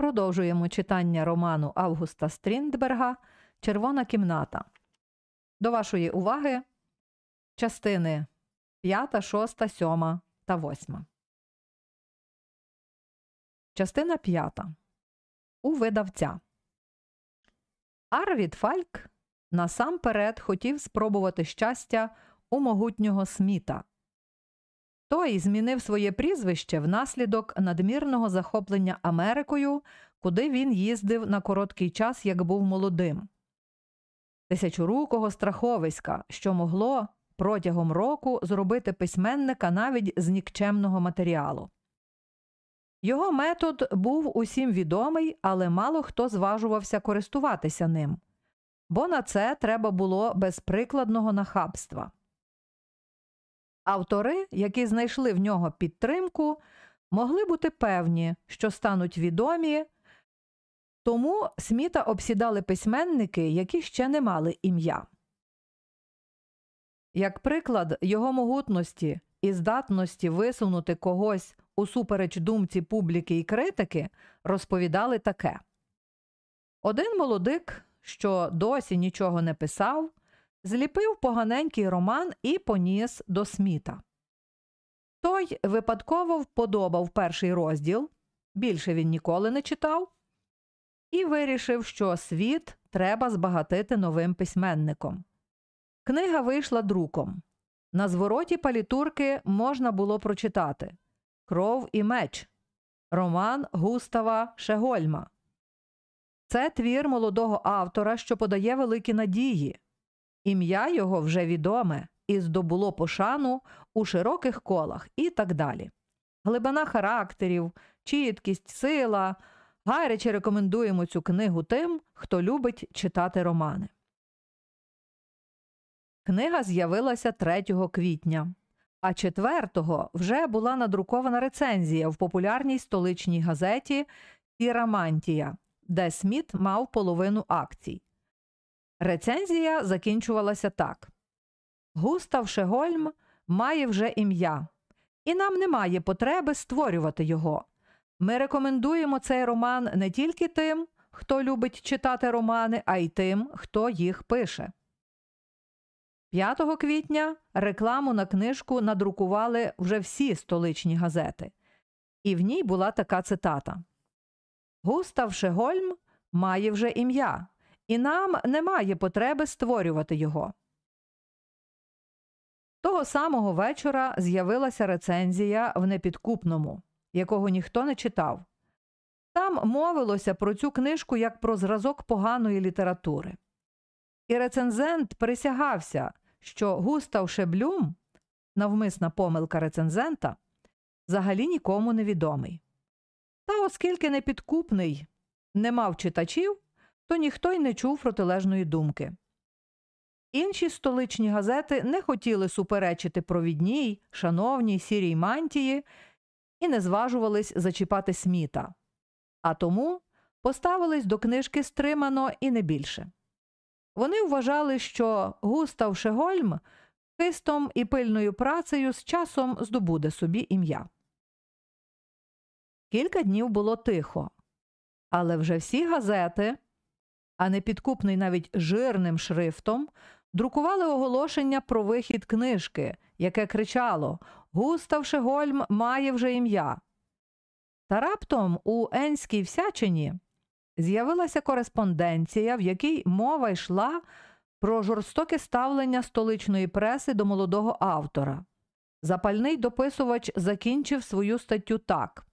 Продовжуємо читання роману Августа Стріндберга Червона кімната. До вашої уваги частини 5, 6, 7 та 8. Частина 5. У видавця. Арвід Фальк насамперед хотів спробувати щастя у могутнього сміта. Той змінив своє прізвище внаслідок надмірного захоплення Америкою, куди він їздив на короткий час, як був молодим. Тисячорукого страховиська, що могло протягом року зробити письменника навіть з нікчемного матеріалу. Його метод був усім відомий, але мало хто зважувався користуватися ним, бо на це треба було безприкладного нахабства. Автори, які знайшли в нього підтримку, могли бути певні, що стануть відомі, тому сміта обсідали письменники, які ще не мали ім'я. Як приклад його могутності і здатності висунути когось усупереч думці публіки і критики, розповідали таке один молодик, що досі нічого не писав, зліпив поганенький роман і поніс до сміта. Той випадково вподобав перший розділ, більше він ніколи не читав, і вирішив, що світ треба збагатити новим письменником. Книга вийшла друком. На звороті палітурки можна було прочитати Кров і меч Роман Густава Шегольма. Це твір молодого автора, що подає великі надії. Ім'я його вже відоме і здобуло пошану у широких колах і так далі. Глибина характерів, чіткість, сила. Гаряче рекомендуємо цю книгу тим, хто любить читати романи. Книга з'явилася 3 квітня, а 4-го вже була надрукована рецензія в популярній столичній газеті Тірамантія, де Сміт мав половину акцій. Рецензія закінчувалася так Густав Шегольм має вже ім'я, і нам немає потреби створювати його. Ми рекомендуємо цей роман не тільки тим, хто любить читати романи, а й тим, хто їх пише. 5 квітня рекламу на книжку надрукували вже всі столичні газети, і в ній була така цитата Густав Шегольм має вже ім'я, і нам немає потреби створювати його. Того самого вечора з'явилася рецензія в непідкупному, якого ніхто не читав. Там мовилося про цю книжку як про зразок поганої літератури. І рецензент присягався, що Густав Шеблюм, навмисна помилка рецензента, взагалі нікому не відомий. Та оскільки непідкупний не мав читачів, то ніхто й не чув протилежної думки. Інші столичні газети не хотіли суперечити провідній, шановній сірій мантії і не зважувались зачіпати сміта, а тому поставились до книжки стримано і не більше. Вони вважали, що Густав Шегольм хистом і пильною працею з часом здобуде собі ім'я. Кілька днів було тихо, але вже всі газети, а не підкупний навіть жирним шрифтом, друкували оголошення про вихід книжки, яке кричало Густав Шегольм має вже ім'я. Та раптом у Енській всячині з'явилася кореспонденція, в якій мова йшла про жорстоке ставлення столичної преси до молодого автора. Запальний дописувач закінчив свою статтю так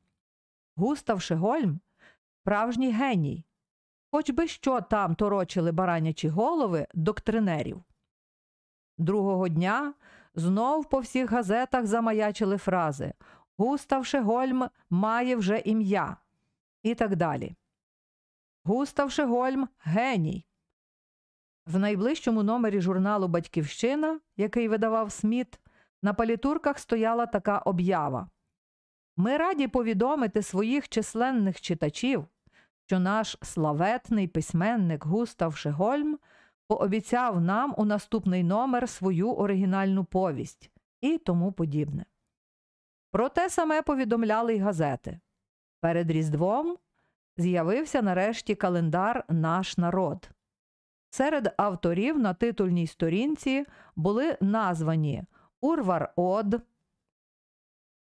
Густав Шегольм справжній геній, хоч би що там торочили баранячі голови доктринерів. Другого дня знов по всіх газетах замаячили фрази Густав Шегольм має вже ім'я і так далі. Густав Шегольм геній. В найближчому номері журналу Батьківщина, який видавав Сміт, на палітурках стояла така об'ява. Ми раді повідомити своїх численних читачів, що наш славетний письменник Густав Шегольм пообіцяв нам у наступний номер свою оригінальну повість і тому подібне. Про те саме повідомляли й газети. Перед Різдвом з'явився нарешті календар Наш народ. Серед авторів на титульній сторінці були названі Урвар Од,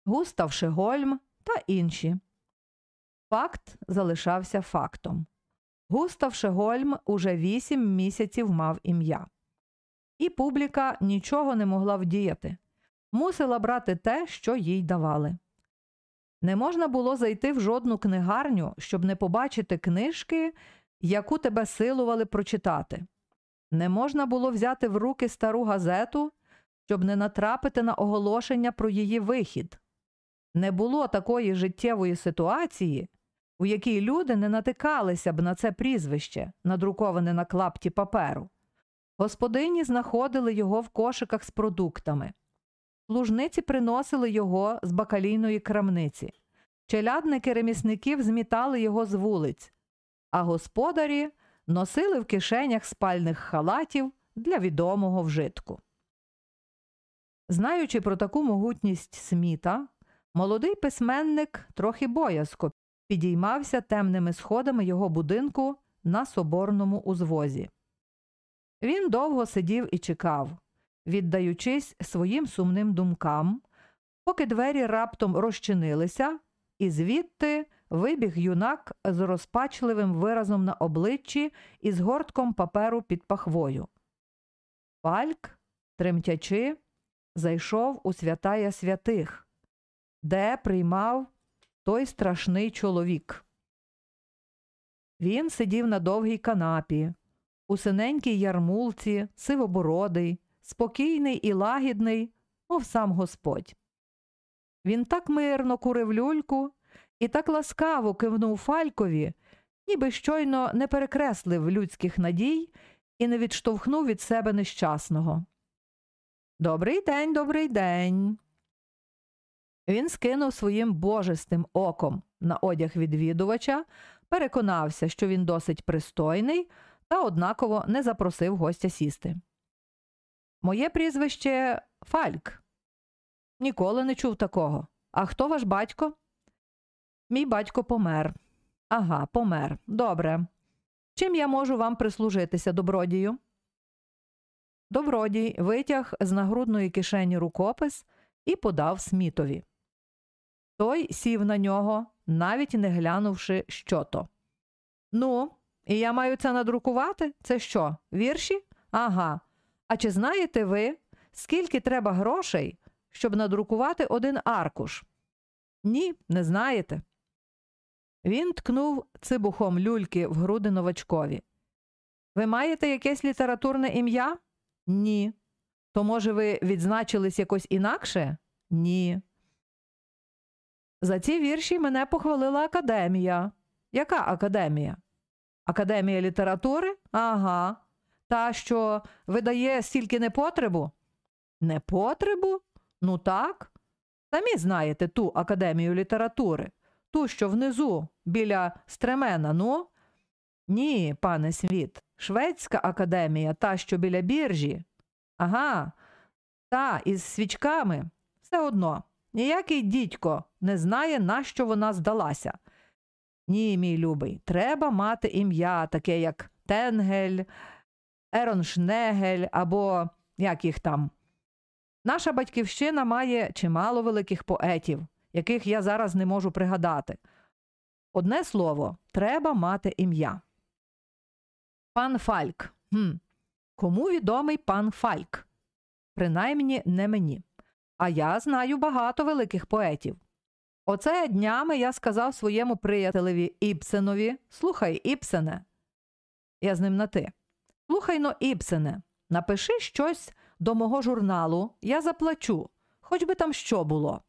Густав Шегольм та інші. Факт залишався фактом. Густав Шегольм уже вісім місяців мав ім'я. І публіка нічого не могла вдіяти, мусила брати те, що їй давали. Не можна було зайти в жодну книгарню, щоб не побачити книжки, яку тебе силували прочитати. Не можна було взяти в руки стару газету, щоб не натрапити на оголошення про її вихід. Не було такої життєвої ситуації, у якій люди не натикалися б на це прізвище, надруковане на клапті паперу. Господині знаходили його в кошиках з продуктами. Служниці приносили його з бакалійної крамниці. Челядники ремісників змітали його з вулиць, а господарі носили в кишенях спальних халатів для відомого вжитку. Знаючи про таку могутність сміта, молодий письменник трохи боязко підіймався темними сходами його будинку на соборному узвозі. Він довго сидів і чекав, віддаючись своїм сумним думкам, поки двері раптом розчинилися, і звідти вибіг юнак з розпачливим виразом на обличчі і з гортком паперу під пахвою. Фальк, тремтячи, зайшов у святая святих, де приймав той страшний чоловік. Він сидів на довгій канапі, у синенькій ярмулці, сивобородий, спокійний і лагідний, мов сам Господь. Він так мирно курив люльку і так ласкаво кивнув Фалькові, ніби щойно не перекреслив людських надій і не відштовхнув від себе нещасного. Добрий день, добрий день. Він скинув своїм божестим оком на одяг відвідувача, переконався, що він досить пристойний, та однаково не запросив гостя сісти. Моє прізвище Фальк. Ніколи не чув такого. А хто ваш батько? Мій батько помер. Ага, помер. Добре. Чим я можу вам прислужитися, добродію? Добродій витяг з нагрудної кишені рукопис і подав смітові. Той сів на нього, навіть не глянувши, що то. Ну, і я маю це надрукувати? Це що, вірші? Ага. А чи знаєте ви, скільки треба грошей, щоб надрукувати один аркуш? Ні, не знаєте. Він ткнув цибухом люльки в груди новачкові. Ви маєте якесь літературне ім'я? Ні. То, може, ви відзначились якось інакше? Ні. За ці вірші мене похвалила академія. Яка академія? Академія літератури? Ага. Та, що видає стільки непотребу? Непотребу? Ну так. Самі знаєте ту академію літератури, ту, що внизу, біля стремена, ну? Ні, пане світ, Шведська академія, та, що біля біржі. Ага, та із свічками. Все одно. Ніякий дідько не знає, на що вона здалася. Ні, мій любий, треба мати ім'я, таке як Тенгель, Ероншнегель або як їх там. Наша батьківщина має чимало великих поетів, яких я зараз не можу пригадати. Одне слово, треба мати ім'я. Пан Фальк. Хм. Кому відомий пан Фальк? Принаймні не мені. А я знаю багато великих поетів. Оце днями я сказав своєму приятелеві Іпсенові Слухай, Іпсене. Я з ним на ти. Слухай но, Іпсене, напиши щось до мого журналу, я заплачу, хоч би там що було.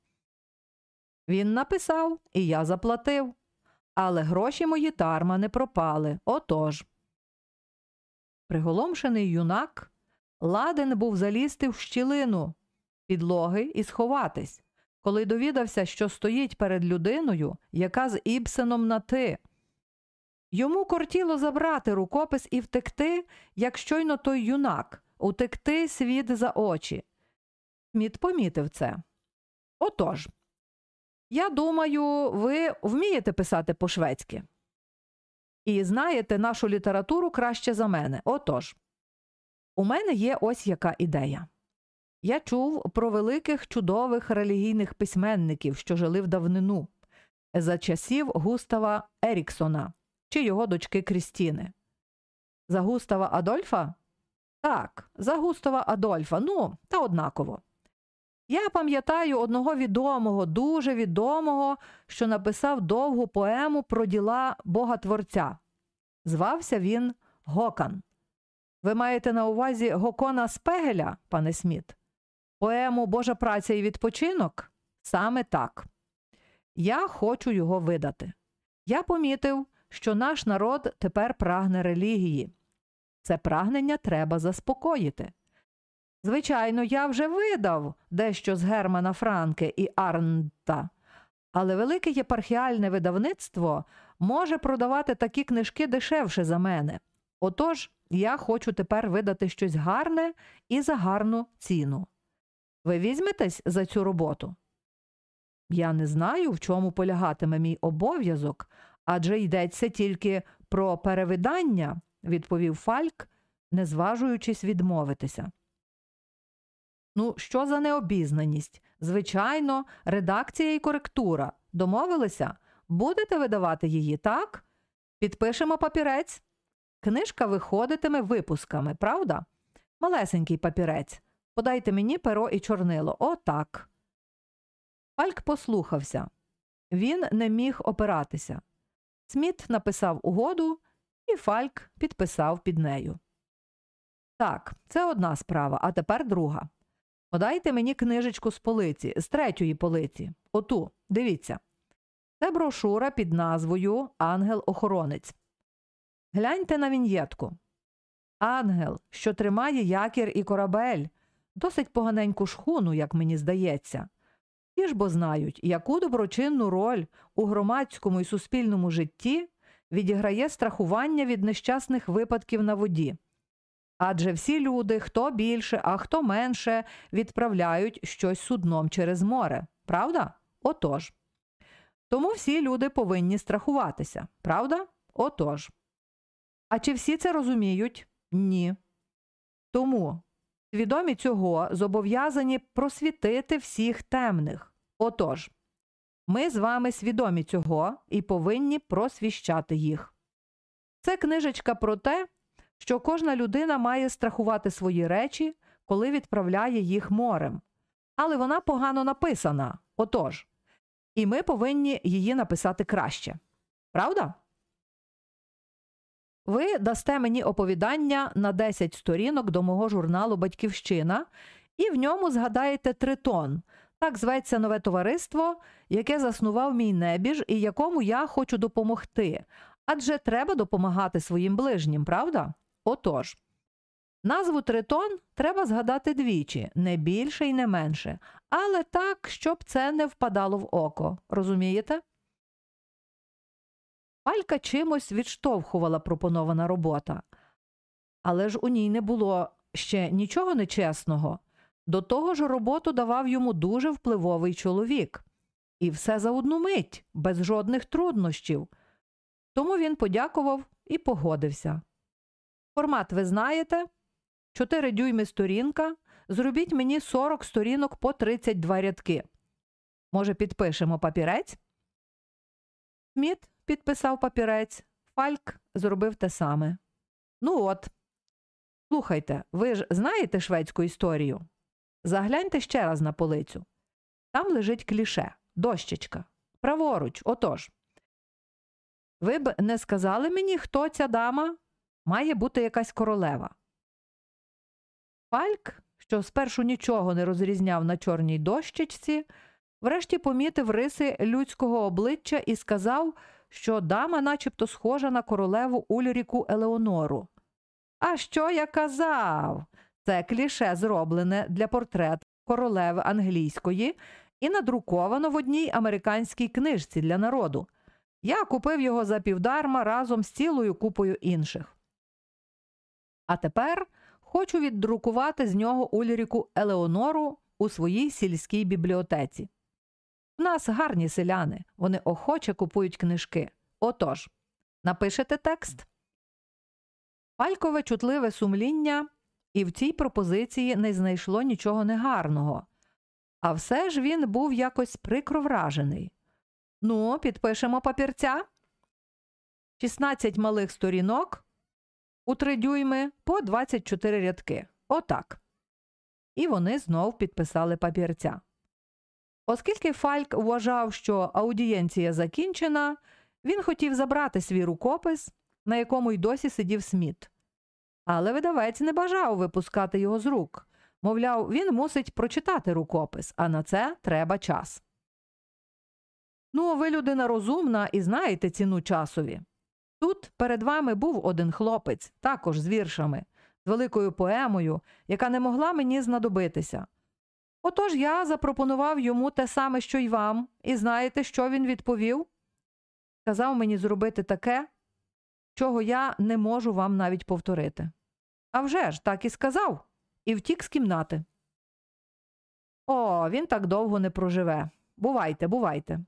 Він написав, і я заплатив. Але гроші мої тарма не пропали. Отож. Приголомшений юнак ладен був залізти в щілину підлоги і сховатись, коли довідався, що стоїть перед людиною, яка з Ібсеном на ти. Йому кортіло забрати рукопис і втекти, як щойно той юнак, утекти світ за очі. Сміт помітив це. Отож, я думаю, ви вмієте писати по-шведськи? і знаєте нашу літературу краще за мене. Отож, у мене є ось яка ідея. Я чув про великих чудових релігійних письменників, що жили в давнину, за часів Густава Еріксона чи його дочки Крістіни. За Густава Адольфа? Так, за Густава Адольфа, ну, та однаково. Я пам'ятаю одного відомого, дуже відомого, що написав довгу поему про діла Бога Творця. Звався він Гокан. Ви маєте на увазі Гокона Спегеля, пане Сміт? Поему Божа праця і відпочинок? Саме так. Я хочу його видати. Я помітив, що наш народ тепер прагне релігії. Це прагнення треба заспокоїти. Звичайно, я вже видав дещо з Германа Франке і Арнта, але велике єпархіальне видавництво може продавати такі книжки дешевше за мене. Отож, я хочу тепер видати щось гарне і за гарну ціну. Ви візьметесь за цю роботу? Я не знаю, в чому полягатиме мій обов'язок, адже йдеться тільки про перевидання, відповів Фальк, не зважуючись відмовитися. Ну, що за необізнаність? Звичайно, редакція і коректура. Домовилися? Будете видавати її, так? Підпишемо папірець. Книжка виходитиме випусками, правда? Малесенький папірець. Подайте мені перо і чорнило. Отак. Фальк послухався. Він не міг опиратися. Сміт написав угоду, і Фальк підписав під нею. Так, це одна справа, а тепер друга. Подайте мені книжечку з полиці, з третьої полиці. Оту, дивіться. Це брошура під назвою Ангел-охоронець. Гляньте на віньєтку. Ангел, що тримає якір і корабель, досить поганеньку шхуну, як мені здається. Ті ж бо знають, яку доброчинну роль у громадському і суспільному житті відіграє страхування від нещасних випадків на воді. Адже всі люди, хто більше, а хто менше, відправляють щось судном через море, правда? Отож. Тому всі люди повинні страхуватися, правда? Отож. А чи всі це розуміють? Ні. Тому свідомі цього зобов'язані просвітити всіх темних. Отож, ми з вами свідомі цього і повинні просвіщати їх. Це книжечка про те, що кожна людина має страхувати свої речі, коли відправляє їх морем. Але вона погано написана. Отож. І ми повинні її написати краще. Правда? Ви дасте мені оповідання на 10 сторінок до мого журналу Батьківщина, і в ньому згадаєте тритон. Так зветься нове товариство, яке заснував мій небіж і якому я хочу допомогти. Адже треба допомагати своїм ближнім, правда? Отож, назву тритон треба згадати двічі, не більше і не менше, але так, щоб це не впадало в око. Розумієте? Палька чимось відштовхувала пропонована робота, але ж у ній не було ще нічого нечесного. До того ж, роботу давав йому дуже впливовий чоловік. І все за одну мить, без жодних труднощів. Тому він подякував і погодився. Формат ви знаєте? 4 дюйми сторінка. Зробіть мені 40 сторінок по 32 рядки. Може, підпишемо папірець? Сміт підписав папірець, Фальк зробив те саме. Ну от. Слухайте, ви ж знаєте шведську історію? Загляньте ще раз на полицю. Там лежить кліше, дощечка. Праворуч, отож. Ви б не сказали мені, хто ця дама? Має бути якась королева. Фальк, що спершу нічого не розрізняв на чорній дощечці, врешті помітив риси людського обличчя і сказав, що дама начебто схожа на королеву Ульріку Елеонору. А що я казав? Це кліше зроблене для портрету королеви англійської і надруковано в одній американській книжці для народу. Я купив його за півдарма разом з цілою купою інших. А тепер хочу віддрукувати з нього Ульріку Елеонору у своїй сільській бібліотеці. В нас гарні селяни, вони охоче купують книжки. Отож, Напишете текст? Фалькове чутливе сумління і в цій пропозиції не знайшло нічого негарного. А все ж він був якось прикро вражений. Ну, підпишемо папірця. 16 малих сторінок у три дюйми по 24 рядки. Отак. І вони знов підписали папірця. Оскільки Фальк вважав, що аудієнція закінчена, він хотів забрати свій рукопис, на якому й досі сидів Сміт. Але видавець не бажав випускати його з рук. Мовляв, він мусить прочитати рукопис, а на це треба час. Ну, ви людина розумна і знаєте ціну часові. Тут перед вами був один хлопець, також з віршами, з великою поемою, яка не могла мені знадобитися. Отож я запропонував йому те саме, що й вам, і знаєте, що він відповів? Казав мені зробити таке, чого я не можу вам навіть повторити. А вже ж, так і сказав, і втік з кімнати. О, він так довго не проживе. Бувайте, бувайте.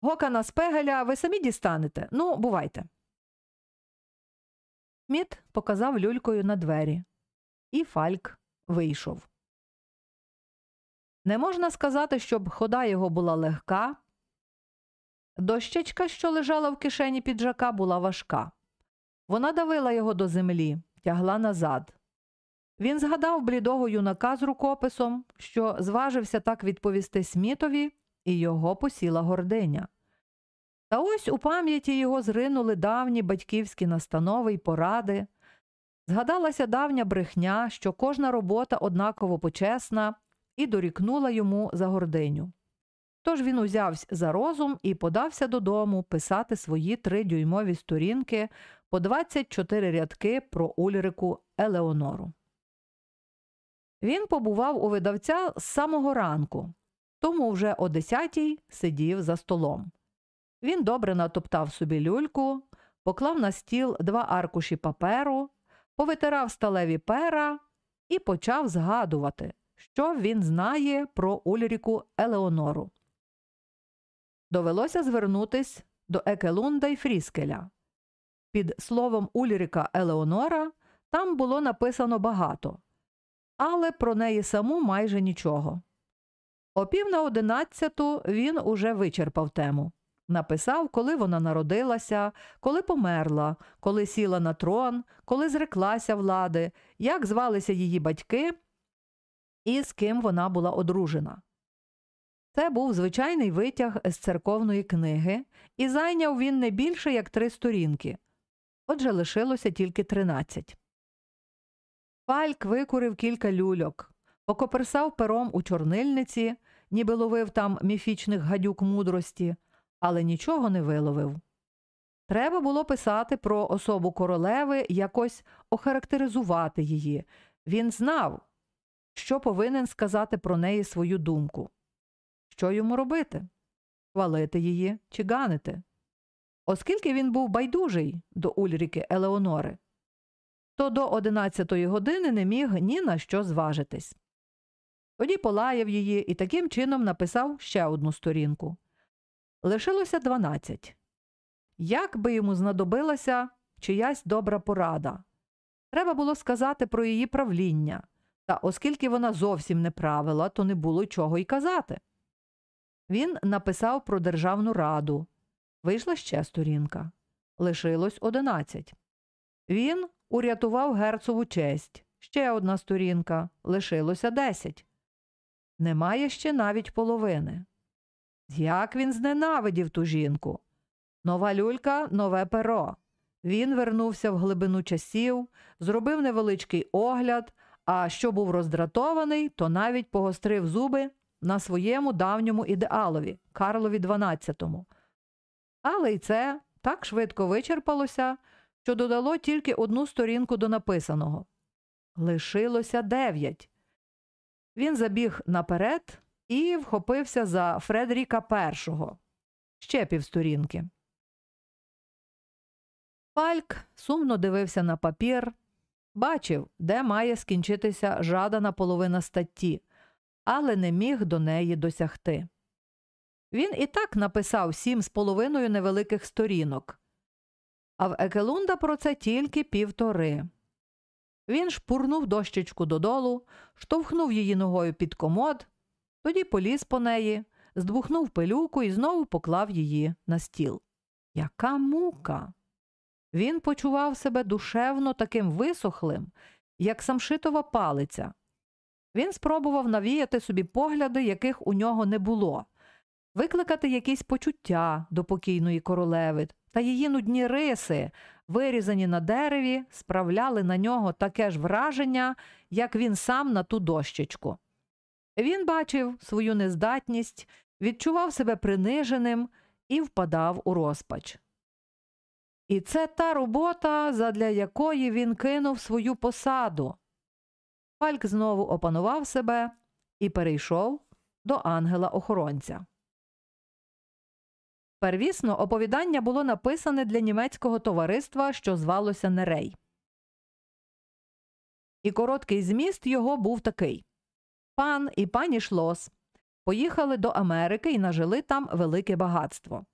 Гокана спегеля ви самі дістанете. Ну, бувайте. Сміт показав люлькою на двері, і Фальк вийшов. Не можна сказати, щоб хода його була легка. Дощечка, що лежала в кишені піджака, була важка. Вона давила його до землі, тягла назад. Він згадав блідого юнака з рукописом, що зважився так відповісти Смітові, і його посіла гординя. Та ось у пам'яті його зринули давні батьківські настанови й поради. Згадалася давня брехня, що кожна робота однаково почесна, і дорікнула йому за гординю. Тож він узявся за розум і подався додому писати свої тридюймові сторінки по 24 рядки про Ульрику Елеонору. Він побував у видавця з самого ранку, тому вже о десятій сидів за столом. Він добре натоптав собі люльку, поклав на стіл два аркуші паперу, повитирав сталеві пера і почав згадувати, що він знає про Ульріку Елеонору. Довелося звернутись до Екелунда й Фріскеля. Під словом Ульріка Елеонора там було написано багато, але про неї саму майже нічого. О пів на одинадцяту він уже вичерпав тему. Написав, коли вона народилася, коли померла, коли сіла на трон, коли зреклася влади, як звалися її батьки і з ким вона була одружена. Це був звичайний витяг з церковної книги, і зайняв він не більше як три сторінки. Отже, лишилося тільки тринадцять. Фальк викурив кілька люльок, покоперсав пером у чорнильниці, ніби ловив там міфічних гадюк мудрості, але нічого не виловив. Треба було писати про особу королеви, якось охарактеризувати її. Він знав, що повинен сказати про неї свою думку. Що йому робити? Хвалити її чи ганити? Оскільки він був байдужий до Ульріки Елеонори, то до одинадцятої години не міг ні на що зважитись. Тоді полаяв її і таким чином написав ще одну сторінку. Лишилося дванадцять. Як би йому знадобилася чиясь добра порада? Треба було сказати про її правління, та оскільки вона зовсім не правила, то не було чого й казати. Він написав про Державну раду. Вийшла ще сторінка. Лишилось одинадцять. Він урятував герцову честь. Ще одна сторінка. Лишилося десять. Немає ще навіть половини. Як він зненавидів ту жінку. Нова люлька, нове перо. Він вернувся в глибину часів, зробив невеличкий огляд, а що був роздратований, то навіть погострив зуби на своєму давньому ідеалові Карлові XII. Але й це так швидко вичерпалося, що додало тільки одну сторінку до написаного. Лишилося дев'ять. Він забіг наперед і вхопився за Фредеріка І. Ще півсторінки. Фальк сумно дивився на папір, бачив, де має скінчитися жадана половина статті, але не міг до неї досягти. Він і так написав сім з половиною невеликих сторінок. а в Екелунда про це тільки півтори. Він шпурнув дощечку додолу, штовхнув її ногою під комод, тоді поліз по неї, здбухнув пилюку і знову поклав її на стіл. Яка мука! Він почував себе душевно таким висохлим, як самшитова палиця. Він спробував навіяти собі погляди, яких у нього не було, викликати якісь почуття до покійної королеви, та її нудні риси, вирізані на дереві, справляли на нього таке ж враження, як він сам на ту дощечку. Він бачив свою нездатність, відчував себе приниженим і впадав у розпач. І це та робота, задля якої він кинув свою посаду. Фальк знову опанував себе і перейшов до ангела-охоронця. Первісно оповідання було написане для німецького товариства, що звалося Нерей. І короткий зміст його був такий Пан і пані Шлос поїхали до Америки і нажили там велике багатство,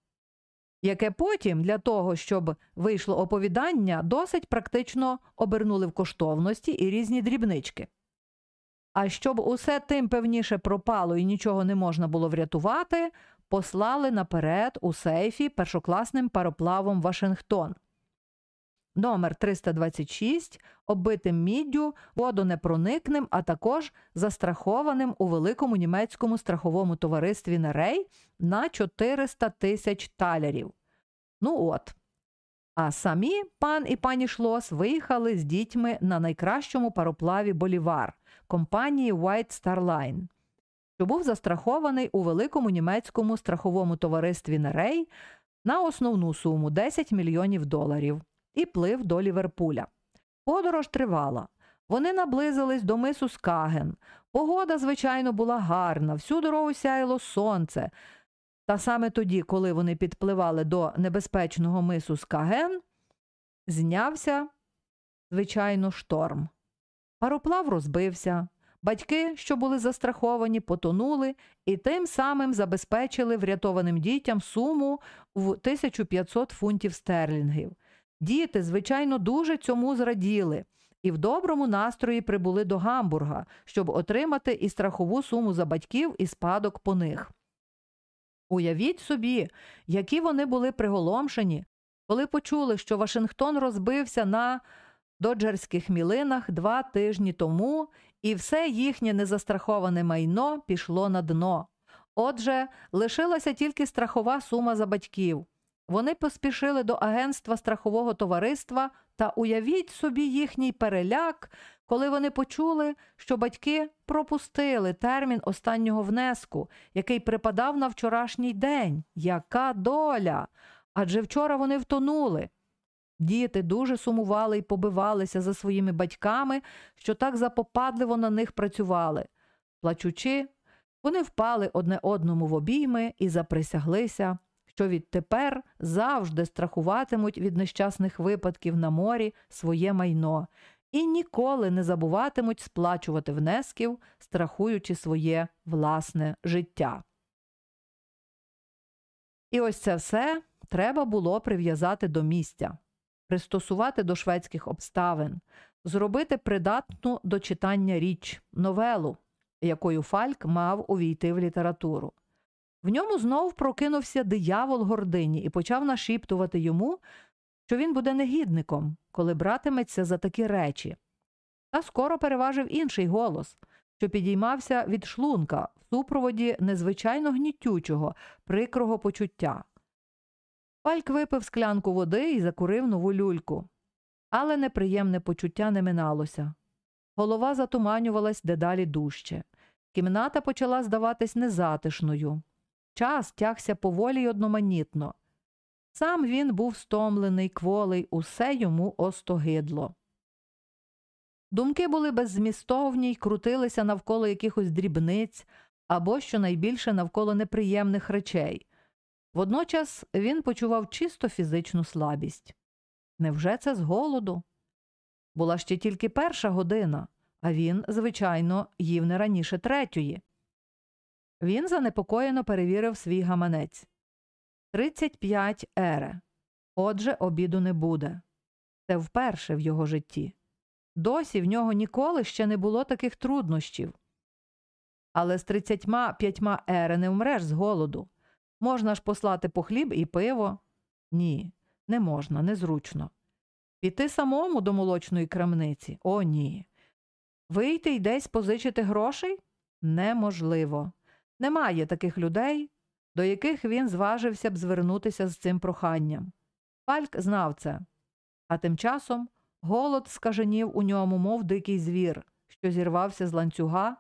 яке потім для того, щоб вийшло оповідання, досить практично обернули в коштовності і різні дрібнички. А щоб усе тим певніше пропало і нічого не можна було врятувати, послали наперед у сейфі першокласним пароплавом Вашингтон. Номер 326 оббитим міддю, водонепроникним, а також застрахованим у великому німецькому страховому товаристві Нерей на 400 тисяч талерів. Ну от. А самі пан і пані Шлос виїхали з дітьми на найкращому пароплаві Болівар компанії White Star Line що був застрахований у великому німецькому страховому товаристві Нерей на основну суму 10 мільйонів доларів і плив до Ліверпуля. Подорож тривала. Вони наблизились до мису Скаген. Погода, звичайно, була гарна, всю дорогу сяяло сонце. Та саме тоді, коли вони підпливали до небезпечного мису Скаген, знявся, звичайно, шторм. Пароплав розбився, Батьки, що були застраховані, потонули і тим самим забезпечили врятованим дітям суму в 1500 фунтів стерлінгів. Діти, звичайно, дуже цьому зраділи і в доброму настрої прибули до Гамбурга, щоб отримати і страхову суму за батьків і спадок по них. Уявіть собі, які вони були приголомшені, коли почули, що Вашингтон розбився на доджерських мілинах два тижні тому, і все їхнє незастраховане майно пішло на дно. Отже, лишилася тільки страхова сума за батьків. Вони поспішили до агентства страхового товариства та уявіть собі їхній переляк, коли вони почули, що батьки пропустили термін останнього внеску, який припадав на вчорашній день. Яка доля! Адже вчора вони втонули. Діти дуже сумували і побивалися за своїми батьками, що так запопадливо на них працювали. Плачучи, вони впали одне одному в обійми і заприсяглися, що відтепер завжди страхуватимуть від нещасних випадків на морі своє майно і ніколи не забуватимуть сплачувати внесків, страхуючи своє власне життя. І ось це все треба було прив'язати до місця пристосувати до шведських обставин, зробити придатну до читання річ, новелу, якою Фальк мав увійти в літературу. В ньому знов прокинувся диявол гордині і почав нашіптувати йому, що він буде негідником, коли братиметься за такі речі. Та скоро переважив інший голос, що підіймався від шлунка в супроводі незвичайно гнітючого, прикрого почуття. Фальк випив склянку води і закурив нову люльку. Але неприємне почуття не миналося. Голова затуманювалась дедалі дужче. Кімната почала здаватись незатишною. Час тягся поволі й одноманітно. Сам він був стомлений, кволий, усе йому остогидло. Думки були беззмістовні й крутилися навколо якихось дрібниць або щонайбільше навколо неприємних речей. Водночас він почував чисто фізичну слабість. Невже це з голоду? Була ще тільки перша година, а він, звичайно, їв не раніше третьої. Він занепокоєно перевірив свій гаманець 35 ере. Отже, обіду не буде. Це вперше в його житті. Досі в нього ніколи ще не було таких труднощів. Але з 35 ери не вмреш з голоду. Можна ж послати по хліб і пиво? Ні, не можна, незручно. Піти самому до молочної крамниці? О, ні. Вийти й десь позичити грошей? Неможливо. Немає таких людей, до яких він зважився б звернутися з цим проханням. Фальк знав це. А тим часом голод скаженів у ньому, мов дикий звір, що зірвався з ланцюга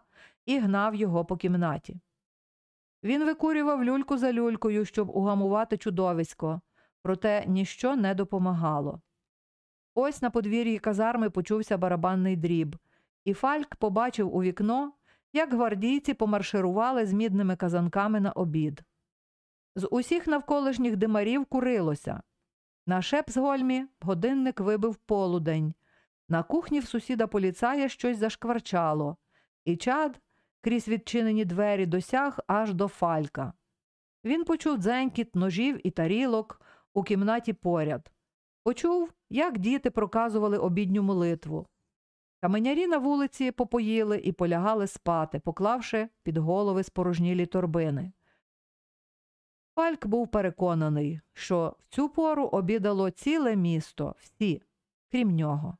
і гнав його по кімнаті. Він викурював люльку за люлькою, щоб угамувати чудовисько, проте ніщо не допомагало. Ось на подвір'ї казарми почувся барабанний дріб, і Фальк побачив у вікно, як гвардійці помарширували з мідними казанками на обід. З усіх навколишніх димарів курилося. На Шепсгольмі годинник вибив полудень. На кухні в сусіда поліцая щось зашкварчало, і чад крізь відчинені двері досяг аж до фалька. Він почув дзенькіт ножів і тарілок у кімнаті поряд. Почув, як діти проказували обідню молитву. Каменярі на вулиці попоїли і полягали спати, поклавши під голови спорожнілі торбини. Фальк був переконаний, що в цю пору обідало ціле місто, всі, крім нього.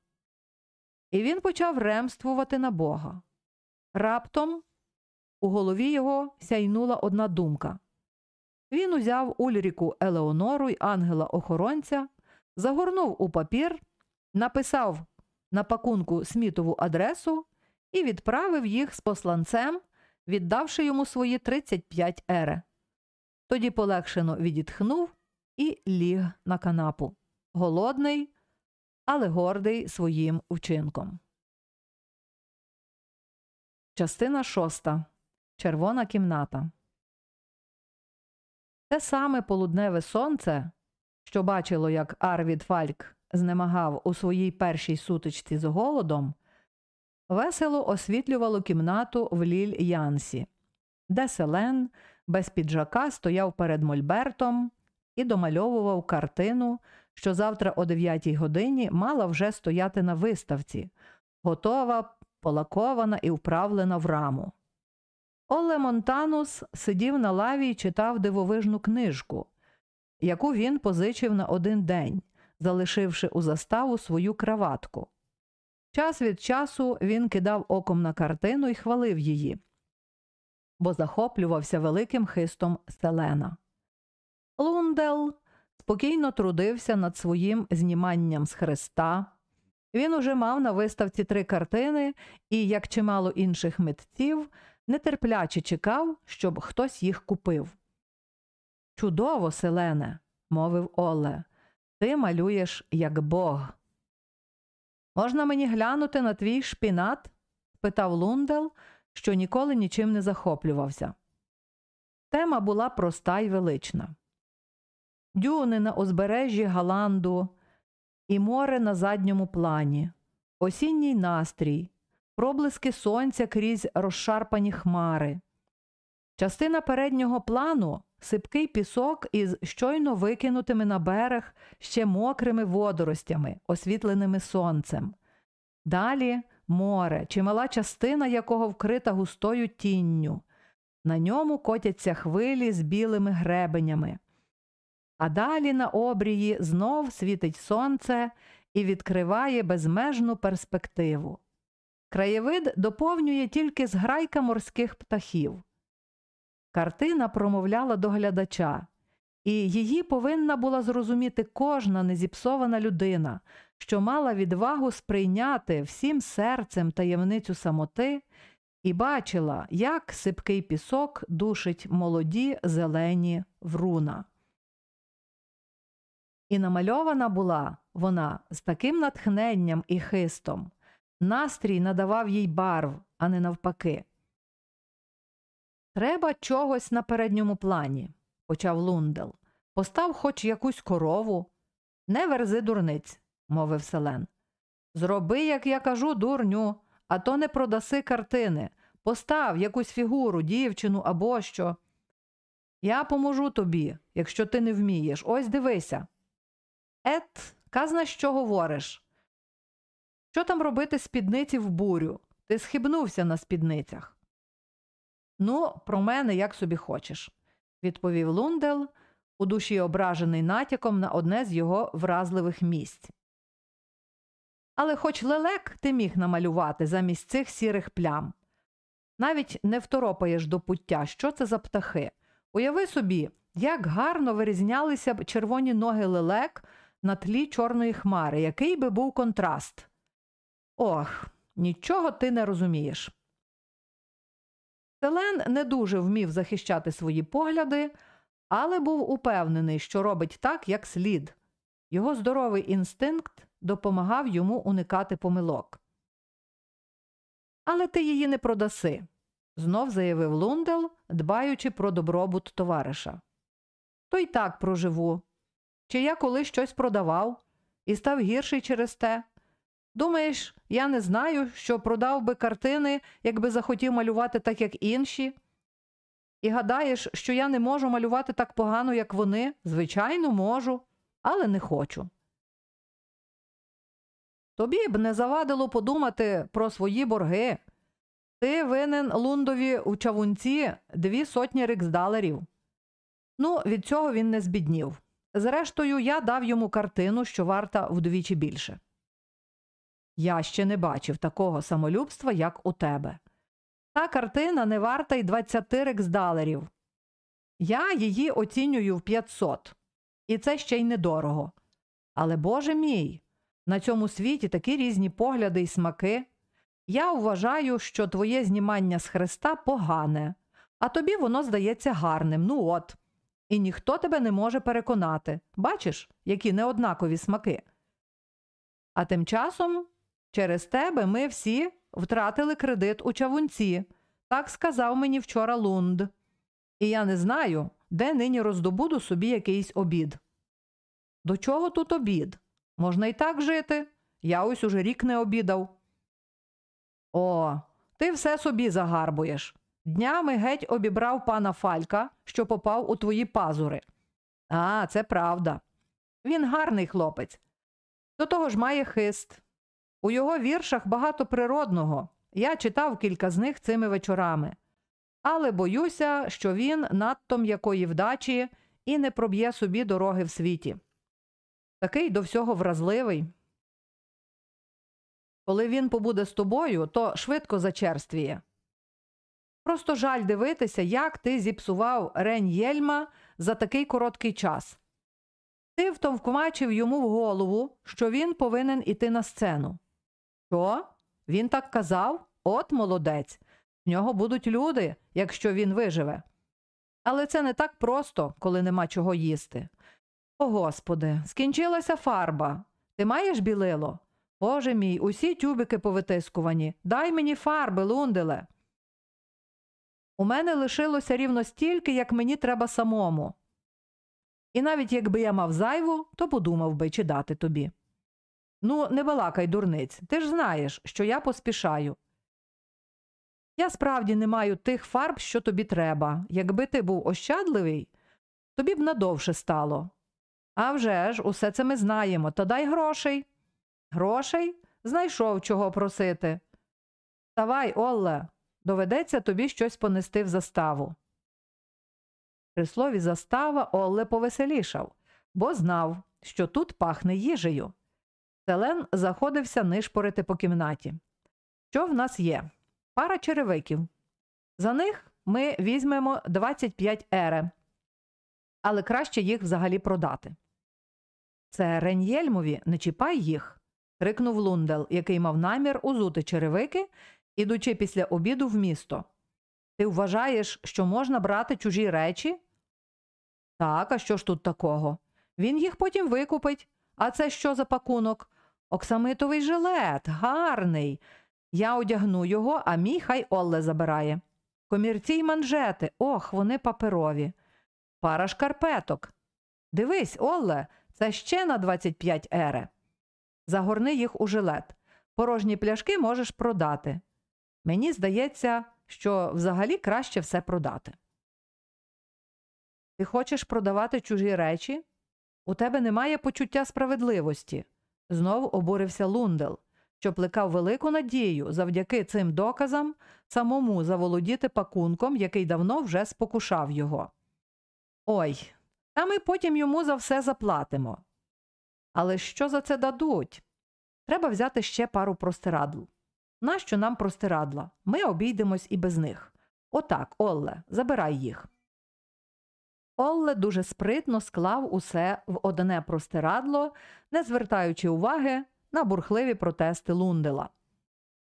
І він почав ремствувати на Бога. Раптом у голові його сяйнула одна думка. Він узяв Ульріку Елеонору й ангела-охоронця, загорнув у папір, написав на пакунку смітову адресу і відправив їх з посланцем, віддавши йому свої 35 ере. Тоді полегшено відітхнув і ліг на канапу, голодний, але гордий своїм вчинком. Частина шоста. Червона кімната. Те саме полудневе сонце, що бачило, як Арвід Фальк знемагав у своїй першій сутичці з голодом, весело освітлювало кімнату в ліль Янсі, де Селен без піджака стояв перед Мольбертом і домальовував картину, що завтра о 9 годині мала вже стояти на виставці, готова, полакована і вправлена в раму. Оле Монтанус сидів на лаві і читав дивовижну книжку, яку він позичив на один день, залишивши у заставу свою краватку. Час від часу він кидав оком на картину і хвалив її, бо захоплювався великим хистом Селена. Лундел спокійно трудився над своїм зніманням з хреста. Він уже мав на виставці три картини і, як чимало інших митців, нетерпляче чекав, щоб хтось їх купив. Чудово, Селене, мовив Оле, ти малюєш як Бог. Можна мені глянути на твій шпінат? спитав Лундел, що ніколи нічим не захоплювався. Тема була проста й велична. Дюни на узбережжі Галанду і море на задньому плані, осінній настрій, проблиски сонця крізь розшарпані хмари. Частина переднього плану сипкий пісок із щойно викинутими на берег ще мокрими водоростями, освітленими сонцем. Далі море, чимала частина якого вкрита густою тінню. На ньому котяться хвилі з білими гребенями. А далі на обрії знов світить сонце і відкриває безмежну перспективу. Краєвид доповнює тільки зграйка морських птахів. Картина промовляла до глядача, і її повинна була зрозуміти кожна незіпсована людина, що мала відвагу сприйняти всім серцем таємницю самоти і бачила, як сипкий пісок душить молоді зелені вруна. І намальована була вона з таким натхненням і хистом. Настрій надавав їй барв, а не навпаки. Треба чогось на передньому плані, почав Лундел. Постав хоч якусь корову. Не верзи дурниць, мовив Селен. Зроби, як я кажу, дурню, а то не продаси картини. Постав якусь фігуру, дівчину або що. Я поможу тобі, якщо ти не вмієш. Ось дивися. Ет, казна що говориш? Що там робити спідниці в бурю? Ти схибнувся на спідницях. Ну, про мене як собі хочеш, відповів Лундел, у душі ображений натяком на одне з його вразливих місць. Але хоч лелек ти міг намалювати замість цих сірих плям. Навіть не второпаєш до пуття, що це за птахи. Уяви собі, як гарно вирізнялися б червоні ноги лелек на тлі чорної хмари, який би був контраст. Ох, нічого ти не розумієш. Селен не дуже вмів захищати свої погляди, але був упевнений, що робить так, як слід. Його здоровий інстинкт допомагав йому уникати помилок. Але ти її не продаси, знов заявив Лундел, дбаючи про добробут товариша. То й так проживу. Чи я коли щось продавав і став гірший через те? Думаєш, я не знаю, що продав би картини, якби захотів малювати так, як інші? І гадаєш, що я не можу малювати так погано, як вони? Звичайно, можу, але не хочу. Тобі б не завадило подумати про свої борги. Ти винен Лундові у чавунці дві сотні риксдалерів. Ну, від цього він не збіднів. Зрештою, я дав йому картину, що варта вдвічі більше. Я ще не бачив такого самолюбства, як у тебе. Та картина не варта й 20 рексдалерів. Я її оцінюю в 500. І це ще й недорого. Але, Боже мій, на цьому світі такі різні погляди й смаки. Я вважаю, що твоє знімання з хреста погане, а тобі воно здається гарним. Ну от. І ніхто тебе не може переконати. Бачиш, які неоднакові смаки. А тим часом через тебе ми всі втратили кредит у чавунці. Так сказав мені вчора Лунд. І я не знаю, де нині роздобуду собі якийсь обід. До чого тут обід? Можна і так жити. Я ось уже рік не обідав. О, ти все собі загарбуєш. Днями геть обібрав пана Фалька, що попав у твої пазури. А, це правда. Він гарний хлопець. До того ж має хист. У його віршах багато природного. Я читав кілька з них цими вечорами. Але боюся, що він надто м'якої вдачі і не проб'є собі дороги в світі. Такий до всього вразливий. Коли він побуде з тобою, то швидко зачерствіє. Просто жаль дивитися, як ти зіпсував Рень Єльма за такий короткий час. Ти втовкмачив йому в голову, що він повинен іти на сцену. Що? Він так казав? От молодець. В нього будуть люди, якщо він виживе. Але це не так просто, коли нема чого їсти. О Господи, скінчилася фарба. Ти маєш білило? Боже мій, усі тюбики повитискувані. Дай мені фарби, лунделе. У мене лишилося рівно стільки, як мені треба самому. І навіть якби я мав зайву, то подумав би, чи дати тобі. Ну, не балакай, дурниць, ти ж знаєш, що я поспішаю. Я справді не маю тих фарб, що тобі треба. Якби ти був ощадливий, тобі б надовше стало. А вже ж, усе це ми знаємо, то дай грошей. Грошей? Знайшов чого просити. Давай, Олле, доведеться тобі щось понести в заставу. При слові застава Олле повеселішав, бо знав, що тут пахне їжею. Селен заходився нишпорити по кімнаті. Що в нас є? Пара черевиків. За них ми візьмемо 25 ере, але краще їх взагалі продати. Це Реньєльмові, не чіпай їх. крикнув Лундел, який мав намір узути черевики, ідучи після обіду в місто. Ти вважаєш, що можна брати чужі речі? Так, а що ж тут такого? Він їх потім викупить. А це що за пакунок? Оксамитовий жилет, гарний. Я одягну його, а мій хай Олле забирає. Комірці й манжети, ох, вони паперові. Пара шкарпеток. Дивись, Олле, це ще на 25 ере. Загорни їх у жилет. Порожні пляшки можеш продати. Мені здається, що взагалі краще все продати. Ти хочеш продавати чужі речі? У тебе немає почуття справедливості. Знов обурився Лундел, що плекав велику надію завдяки цим доказам самому заволодіти пакунком, який давно вже спокушав його. Ой, а ми потім йому за все заплатимо. Але що за це дадуть? Треба взяти ще пару простирадл. Нащо нам простирадла? Ми обійдемось і без них. Отак, Олле, забирай їх. Олле дуже спритно склав усе в одне простирадло, не звертаючи уваги на бурхливі протести Лундела.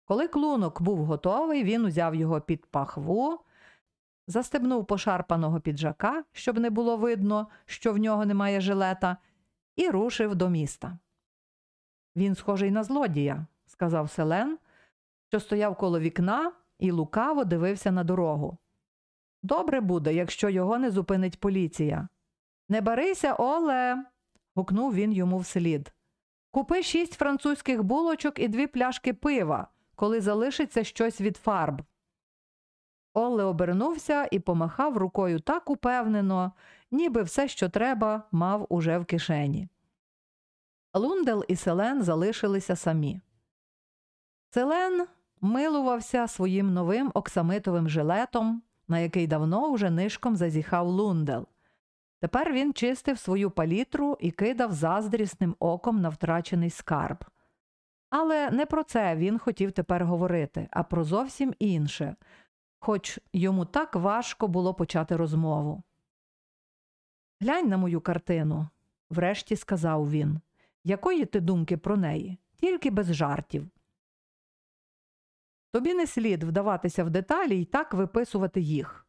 Коли клунок був готовий, він узяв його під пахву, застебнув пошарпаного піджака, щоб не було видно, що в нього немає жилета, і рушив до міста. Він схожий на злодія, сказав Селен, що стояв коло вікна і лукаво дивився на дорогу. Добре буде, якщо його не зупинить поліція. Не барися, Оле. гукнув він йому вслід. Купи шість французьких булочок і дві пляшки пива, коли залишиться щось від фарб. Оле обернувся і помахав рукою так упевнено, ніби все, що треба, мав уже в кишені. Лундел і Селен залишилися самі. Селен милувався своїм новим оксамитовим жилетом, на який давно уже нишком зазіхав Лундел. Тепер він чистив свою палітру і кидав заздрісним оком на втрачений скарб. Але не про це він хотів тепер говорити, а про зовсім інше, хоч йому так важко було почати розмову. Глянь на мою картину, врешті сказав він. Якої ти думки про неї? Тільки без жартів. Тобі не слід вдаватися в деталі і так виписувати їх.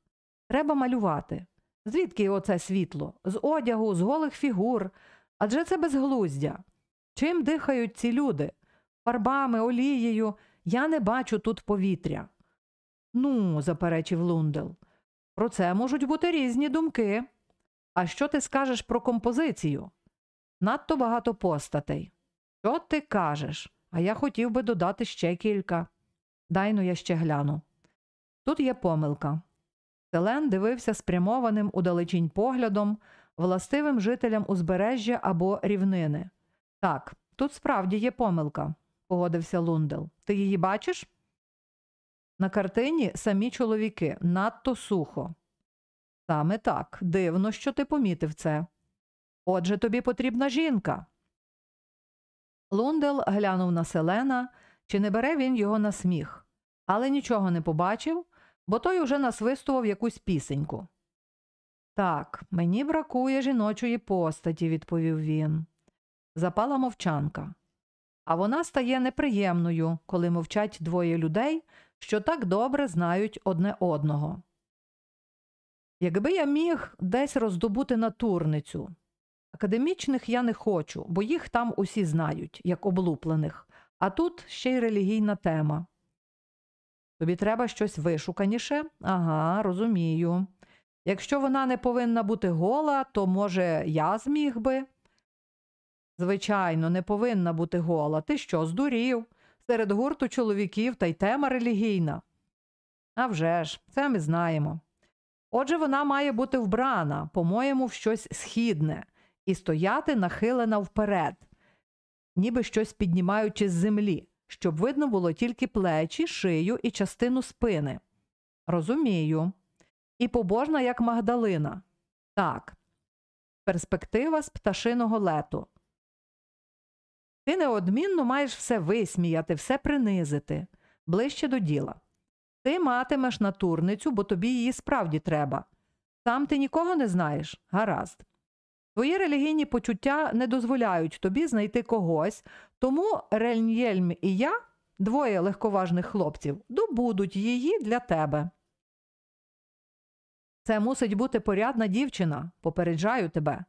Треба малювати. Звідки оце світло? З одягу, з голих фігур. Адже це безглуздя. Чим дихають ці люди? Фарбами, олією. Я не бачу тут повітря. Ну, заперечив Лундел. Про це можуть бути різні думки. А що ти скажеш про композицію? Надто багато постатей. Що ти кажеш? А я хотів би додати ще кілька. Дай ну я ще гляну. Тут є помилка. Селен дивився спрямованим удалечінь поглядом, властивим жителям узбережжя або рівнини. Так, тут справді є помилка, погодився Лундел. Ти її бачиш? На картині самі чоловіки надто сухо. Саме так, дивно, що ти помітив це. Отже, тобі потрібна жінка. Лундел глянув на Селена, чи не бере він його на сміх, але нічого не побачив, бо той уже насвистував якусь пісеньку. Так, мені бракує жіночої постаті, відповів він. Запала мовчанка. А вона стає неприємною, коли мовчать двоє людей, що так добре знають одне одного. Якби я міг десь роздобути натурницю. Академічних я не хочу, бо їх там усі знають, як облуплених, а тут ще й релігійна тема. Тобі треба щось вишуканіше? Ага, розумію. Якщо вона не повинна бути гола, то, може, я зміг би? Звичайно, не повинна бути гола. Ти що, здурів? Серед гурту чоловіків та й тема релігійна. А вже ж, це ми знаємо. Отже, вона має бути вбрана, по-моєму, в щось східне, і стояти нахилена вперед, ніби щось піднімаючи з землі, щоб видно було тільки плечі, шию і частину спини. Розумію. І побожна, як Магдалина. Так. Перспектива з пташиного лету. Ти неодмінно маєш все висміяти, все принизити, ближче до діла. Ти матимеш натурницю, бо тобі її справді треба. Сам ти нікого не знаєш? Гаразд. Твої релігійні почуття не дозволяють тобі знайти когось, тому Рельньєльм і я, двоє легковажних хлопців, добудуть її для тебе. Це мусить бути порядна дівчина, попереджаю тебе.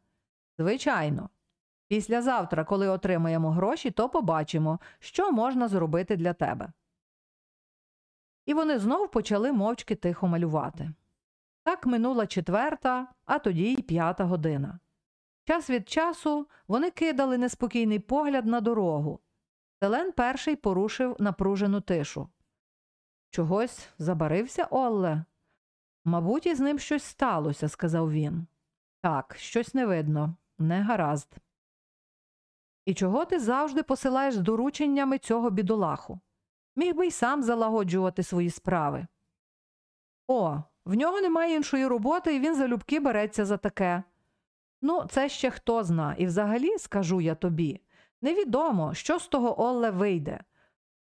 Звичайно. Післязавтра, коли отримаємо гроші, то побачимо, що можна зробити для тебе. І вони знов почали мовчки тихо малювати. Так минула четверта, а тоді й п'ята година. Час від часу вони кидали неспокійний погляд на дорогу. Селен перший порушив напружену тишу. Чогось забарився Олле? Мабуть, із ним щось сталося, сказав він. Так, щось не видно. Не гаразд. І чого ти завжди посилаєш з дорученнями цього бідолаху? Міг би й сам залагоджувати свої справи. О, в нього немає іншої роботи, і він залюбки береться за таке. Ну, це ще хто зна, і взагалі, скажу я тобі, невідомо, що з того Олле вийде.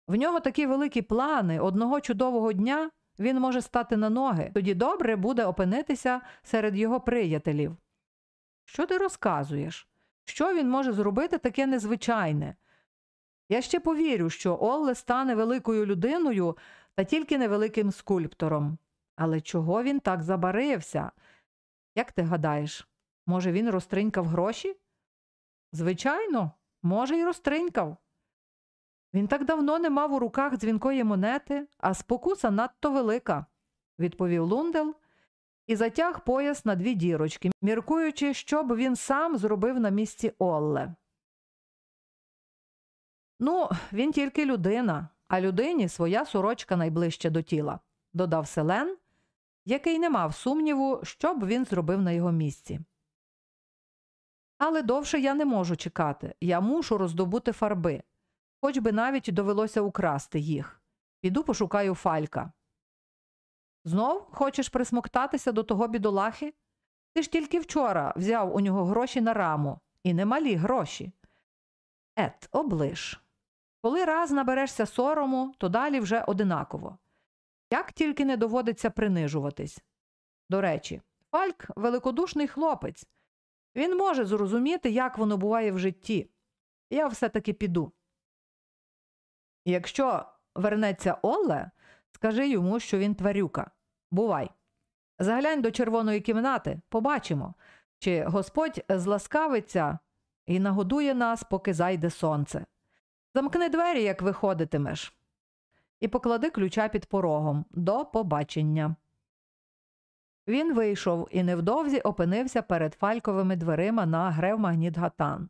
В нього такі великі плани, одного чудового дня він може стати на ноги, тоді добре буде опинитися серед його приятелів. Що ти розказуєш? Що він може зробити таке незвичайне? Я ще повірю, що Олле стане великою людиною та тільки невеликим скульптором. Але чого він так забарився? Як ти гадаєш, може, він розтринькав гроші? Звичайно, може, й розтринькав. Він так давно не мав у руках дзвінкої монети, а спокуса надто велика, відповів Лундел і затяг пояс на дві дірочки, міркуючи, що б він сам зробив на місці Олле. Ну, він тільки людина, а людині своя сорочка найближче до тіла, додав Селен, який не мав сумніву, що б він зробив на його місці. Але довше я не можу чекати. Я мушу роздобути фарби, хоч би навіть довелося украсти їх. Піду пошукаю фалька. Знов хочеш присмоктатися до того бідолахи? Ти ж тільки вчора взяв у нього гроші на раму, і немалі гроші. Ет, облиш. Коли раз наберешся сорому, то далі вже одинаково. Як тільки не доводиться принижуватись. До речі, Фальк великодушний хлопець. Він може зрозуміти, як воно буває в житті. Я все-таки піду. Якщо вернеться Олле, скажи йому, що він тварюка. Бувай. Заглянь до червоної кімнати, побачимо, чи Господь зласкавиться і нагодує нас, поки зайде сонце. Замкни двері, як виходитимеш, і поклади ключа під порогом. До побачення. Він вийшов і невдовзі опинився перед фальковими дверима на гревмагніт Гатан.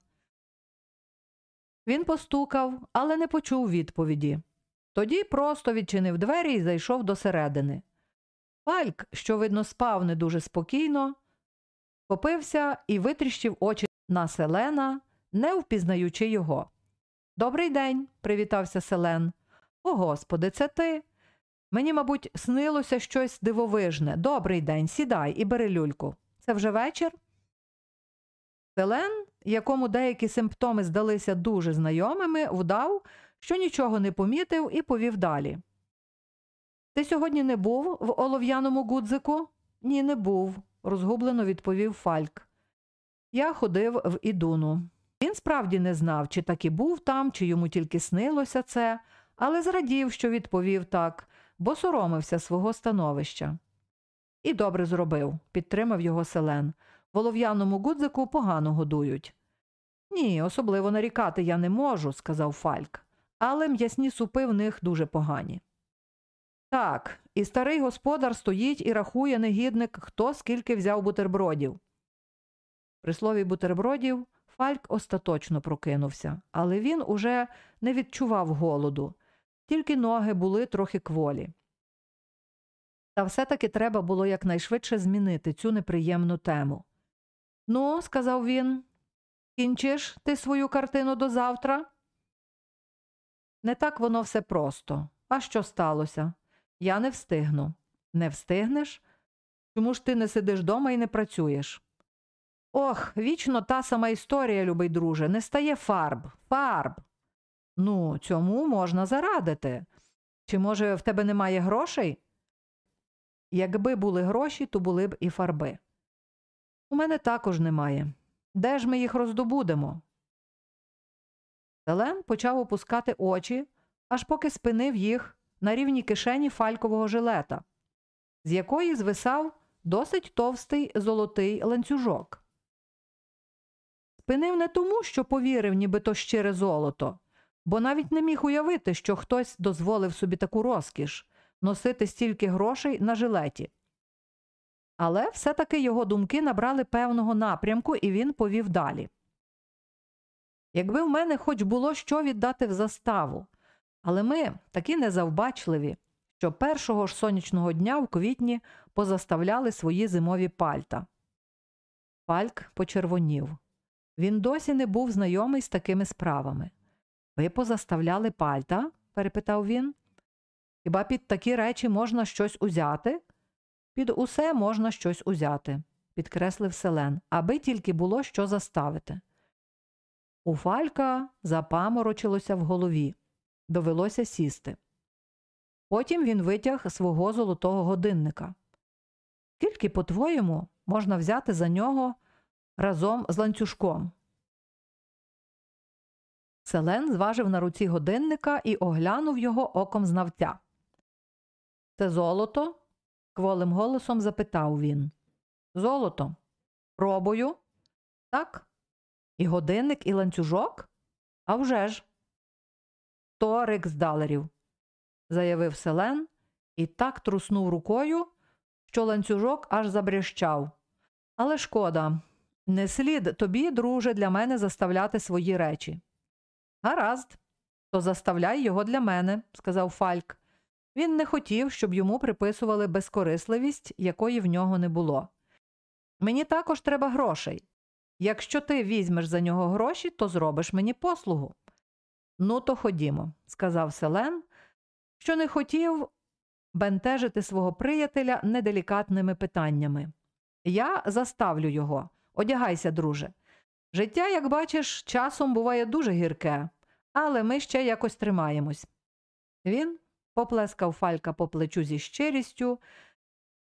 Він постукав, але не почув відповіді. Тоді просто відчинив двері і зайшов до середини. Фальк, що, видно, спав не дуже спокійно, попився і витріщив очі на Селена, не впізнаючи його. Добрий день, привітався Селен. О, господи, це ти. Мені, мабуть, снилося щось дивовижне. Добрий день, сідай і бери люльку. Це вже вечір? Селен, якому деякі симптоми здалися дуже знайомими, вдав, що нічого не помітив і повів далі. Ти сьогодні не був в олов'яному гудзику? Ні, не був, розгублено відповів Фальк. Я ходив в Ідуну. Він справді не знав, чи так і був там, чи йому тільки снилося це, але зрадів, що відповів так, бо соромився свого становища. І добре зробив, підтримав його селен. В олов'яному гудзику погано годують. Ні, особливо нарікати я не можу, сказав Фальк, але м'ясні супи в них дуже погані. Так, і старий господар стоїть і рахує негідник, хто скільки взяв бутербродів. При слові бутербродів Фальк остаточно прокинувся, але він уже не відчував голоду, тільки ноги були трохи кволі. Та все-таки треба було якнайшвидше змінити цю неприємну тему. Ну, сказав він, кінчиш ти свою картину до завтра? Не так воно все просто. А що сталося? Я не встигну. Не встигнеш? Чому ж ти не сидиш дома і не працюєш? Ох, вічно та сама історія, любий друже, не стає фарб, фарб. Ну, цьому можна зарадити. Чи, може, в тебе немає грошей? Якби були гроші, то були б і фарби. У мене також немає. Де ж ми їх роздобудемо? Селен почав опускати очі, аж поки спинив їх на рівні кишені фалькового жилета, з якої звисав досить товстий золотий ланцюжок. Спинив не тому, що повірив, ніби то щире золото, бо навіть не міг уявити, що хтось дозволив собі таку розкіш носити стільки грошей на жилеті. Але все-таки його думки набрали певного напрямку, і він повів далі. Якби в мене хоч було що віддати в заставу, але ми такі незавбачливі, що першого ж сонячного дня в квітні позаставляли свої зимові пальта. Пальк почервонів. Він досі не був знайомий з такими справами. Ви позаставляли пальта? перепитав він. Хіба під такі речі можна щось узяти? Під усе можна щось узяти, підкреслив Селен, аби тільки було що заставити. У Фалька запаморочилося в голові. Довелося сісти. Потім він витяг свого золотого годинника. Скільки, по-твоєму, можна взяти за нього разом з ланцюжком? Селен зважив на руці годинника і оглянув його оком знавця. Це золото? кволим голосом запитав він. Золото. Пробую. Так. І годинник, і ланцюжок? «А вже ж!» «То риксдалерів, заявив Селен і так труснув рукою, що ланцюжок аж забрящав. Але шкода, не слід тобі, друже, для мене заставляти свої речі. Гаразд, то заставляй його для мене, сказав Фальк. Він не хотів, щоб йому приписували безкорисливість, якої в нього не було. Мені також треба грошей. Якщо ти візьмеш за нього гроші, то зробиш мені послугу. Ну, то ходімо, сказав Селен, що не хотів бентежити свого приятеля неделікатними питаннями. Я заставлю його. Одягайся, друже. Життя, як бачиш, часом буває дуже гірке, але ми ще якось тримаємось. Він поплескав фалька по плечу зі щирістю,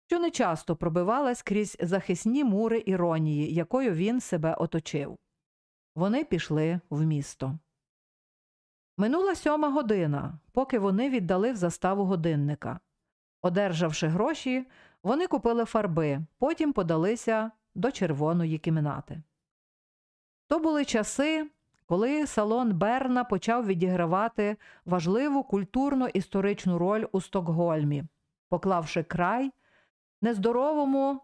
що нечасто пробивалась крізь захисні мури іронії, якою він себе оточив. Вони пішли в місто. Минула сьома година, поки вони віддали в заставу годинника. Одержавши гроші, вони купили фарби, потім подалися до червоної кімнати. То були часи, коли салон Берна почав відігравати важливу культурно-історичну роль у Стокгольмі, поклавши край нездоровому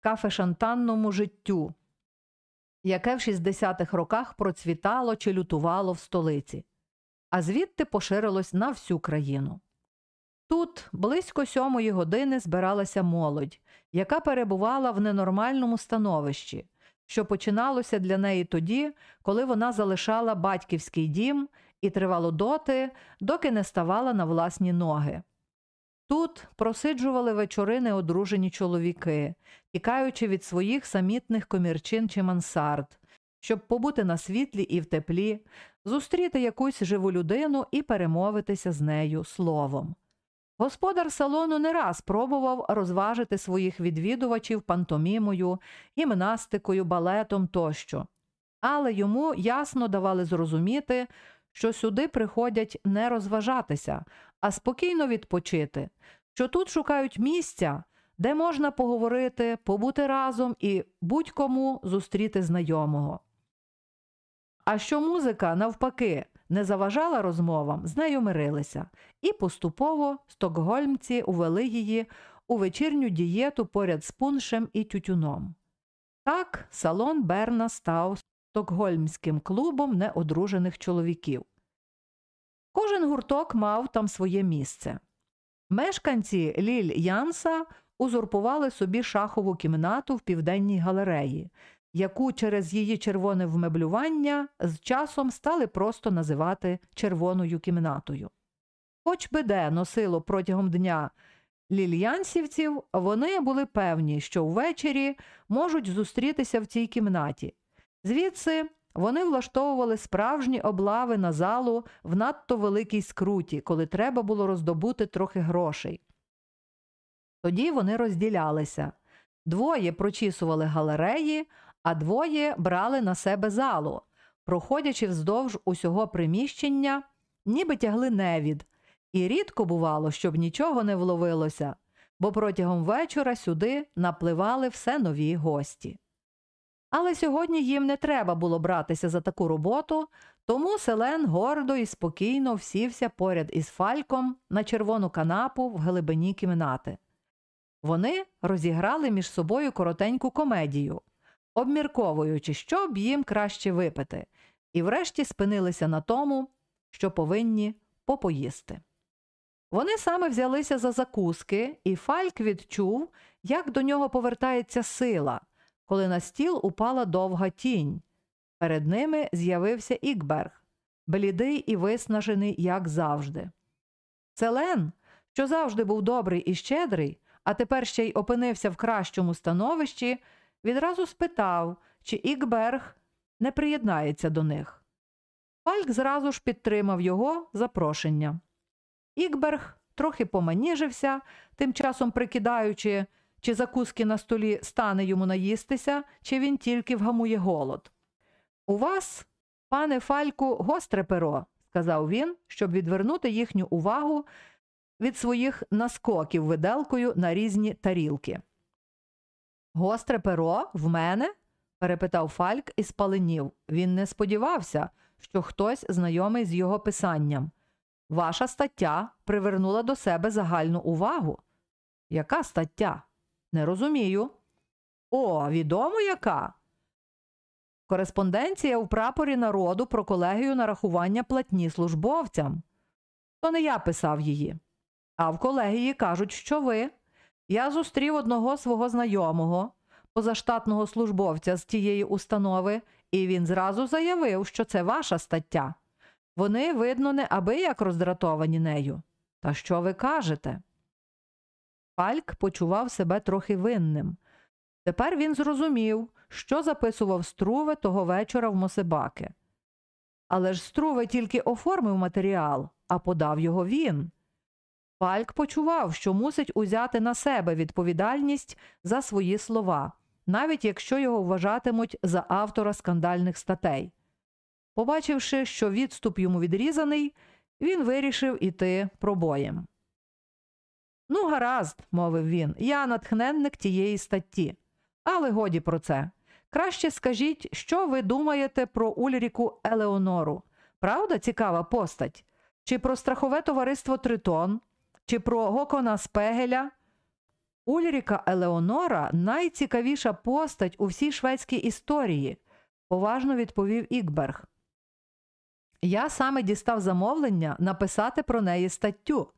кафешантанному життю, яке в 60-х роках процвітало чи лютувало в столиці, а звідти поширилось на всю країну. Тут близько сьомої години збиралася молодь, яка перебувала в ненормальному становищі, що починалося для неї тоді, коли вона залишала батьківський дім і тривало доти, доки не ставала на власні ноги. Тут просиджували вечори неодружені чоловіки, тікаючи від своїх самітних комірчин чи мансард, щоб побути на світлі і в теплі, зустріти якусь живу людину і перемовитися з нею словом. Господар салону не раз пробував розважити своїх відвідувачів пантомімою, гімнастикою, балетом тощо, але йому ясно давали зрозуміти, що сюди приходять не розважатися, а спокійно відпочити, що тут шукають місця, де можна поговорити, побути разом і будь-кому зустріти знайомого. А що музика, навпаки, не заважала розмовам, з нею мирилися, і поступово стокгольмці увели її у вечірню дієту поряд з пуншем і тютюном. Так салон Берна став стокгольмським клубом неодружених чоловіків. Кожен гурток мав там своє місце. Мешканці Ліль Янса узурпували собі шахову кімнату в південній галереї, яку через її червоне вмеблювання з часом стали просто називати червоною кімнатою. Хоч би де носило протягом дня лільянсівців, вони були певні, що ввечері можуть зустрітися в цій кімнаті. Звідси вони влаштовували справжні облави на залу в надто великій скруті, коли треба було роздобути трохи грошей. Тоді вони розділялися двоє прочісували галереї, а двоє брали на себе залу, проходячи вздовж усього приміщення, ніби тягли невід, і рідко бувало, щоб нічого не вловилося, бо протягом вечора сюди напливали все нові гості. Але сьогодні їм не треба було братися за таку роботу, тому Селен гордо і спокійно всівся поряд із фальком на червону канапу в глибині кімнати. Вони розіграли між собою коротеньку комедію, обмірковуючи, що б їм краще випити, і врешті спинилися на тому, що повинні попоїсти. Вони саме взялися за закуски, і Фальк відчув, як до нього повертається сила, коли на стіл упала довга тінь. Перед ними з'явився Ікберг, блідий і виснажений, як завжди. Селен, що завжди був добрий і щедрий, а тепер ще й опинився в кращому становищі, відразу спитав, чи Ікберг не приєднається до них. Фальк зразу ж підтримав його запрошення. Ікберг трохи поманіжився, тим часом прикидаючи, чи закуски на столі стане йому наїстися, чи він тільки вгамує голод. У вас, пане Фальку, гостре перо, сказав він, щоб відвернути їхню увагу від своїх наскоків виделкою на різні тарілки. Гостре перо в мене? перепитав Фальк і спаленів. Він не сподівався, що хтось знайомий з його писанням. Ваша стаття привернула до себе загальну увагу. Яка стаття? Не розумію. О, відомо яка. Кореспонденція в прапорі народу про колегію нарахування платні службовцям. То не я писав її. А в колегії кажуть, що ви. Я зустрів одного свого знайомого, позаштатного службовця з тієї установи, і він зразу заявив, що це ваша стаття. Вони, видно, не аби як роздратовані нею. Та що ви кажете? Фальк почував себе трохи винним. Тепер він зрозумів, що записував Струве того вечора в Мосебаки. Але ж Струве тільки оформив матеріал, а подав його він. Фальк почував, що мусить узяти на себе відповідальність за свої слова, навіть якщо його вважатимуть за автора скандальних статей. Побачивши, що відступ йому відрізаний, він вирішив іти пробоєм. Ну, гаразд, мовив він, я натхненник тієї статті. Але годі про це. Краще скажіть, що ви думаєте про Ульріку Елеонору? Правда, цікава постать? Чи про страхове товариство Тритон, чи про Гокона Спегеля? Ульріка Елеонора найцікавіша постать у всій шведській історії, поважно відповів Ікберг. Я саме дістав замовлення написати про неї статтю.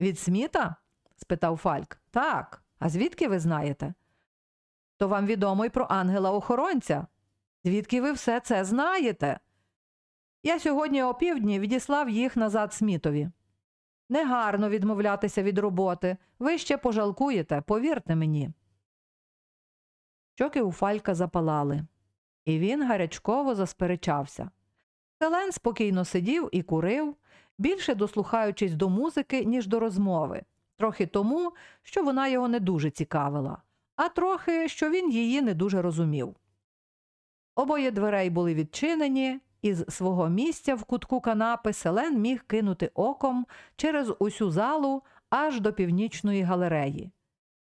Від Сміта? спитав Фальк. Так. А звідки ви знаєте? То вам відомо й про ангела-охоронця. Звідки ви все це знаєте? Я сьогодні опівдні відіслав їх назад Смітові. Негарно відмовлятися від роботи. Ви ще пожалкуєте, повірте мені. Щоки у Фалька запалали, і він гарячково засперечався. Селен спокійно сидів і курив, більше дослухаючись до музики, ніж до розмови, трохи тому, що вона його не дуже цікавила, а трохи, що він її не дуже розумів. Обоє дверей були відчинені, і з свого місця в кутку канапи Селен міг кинути оком через усю залу аж до північної галереї.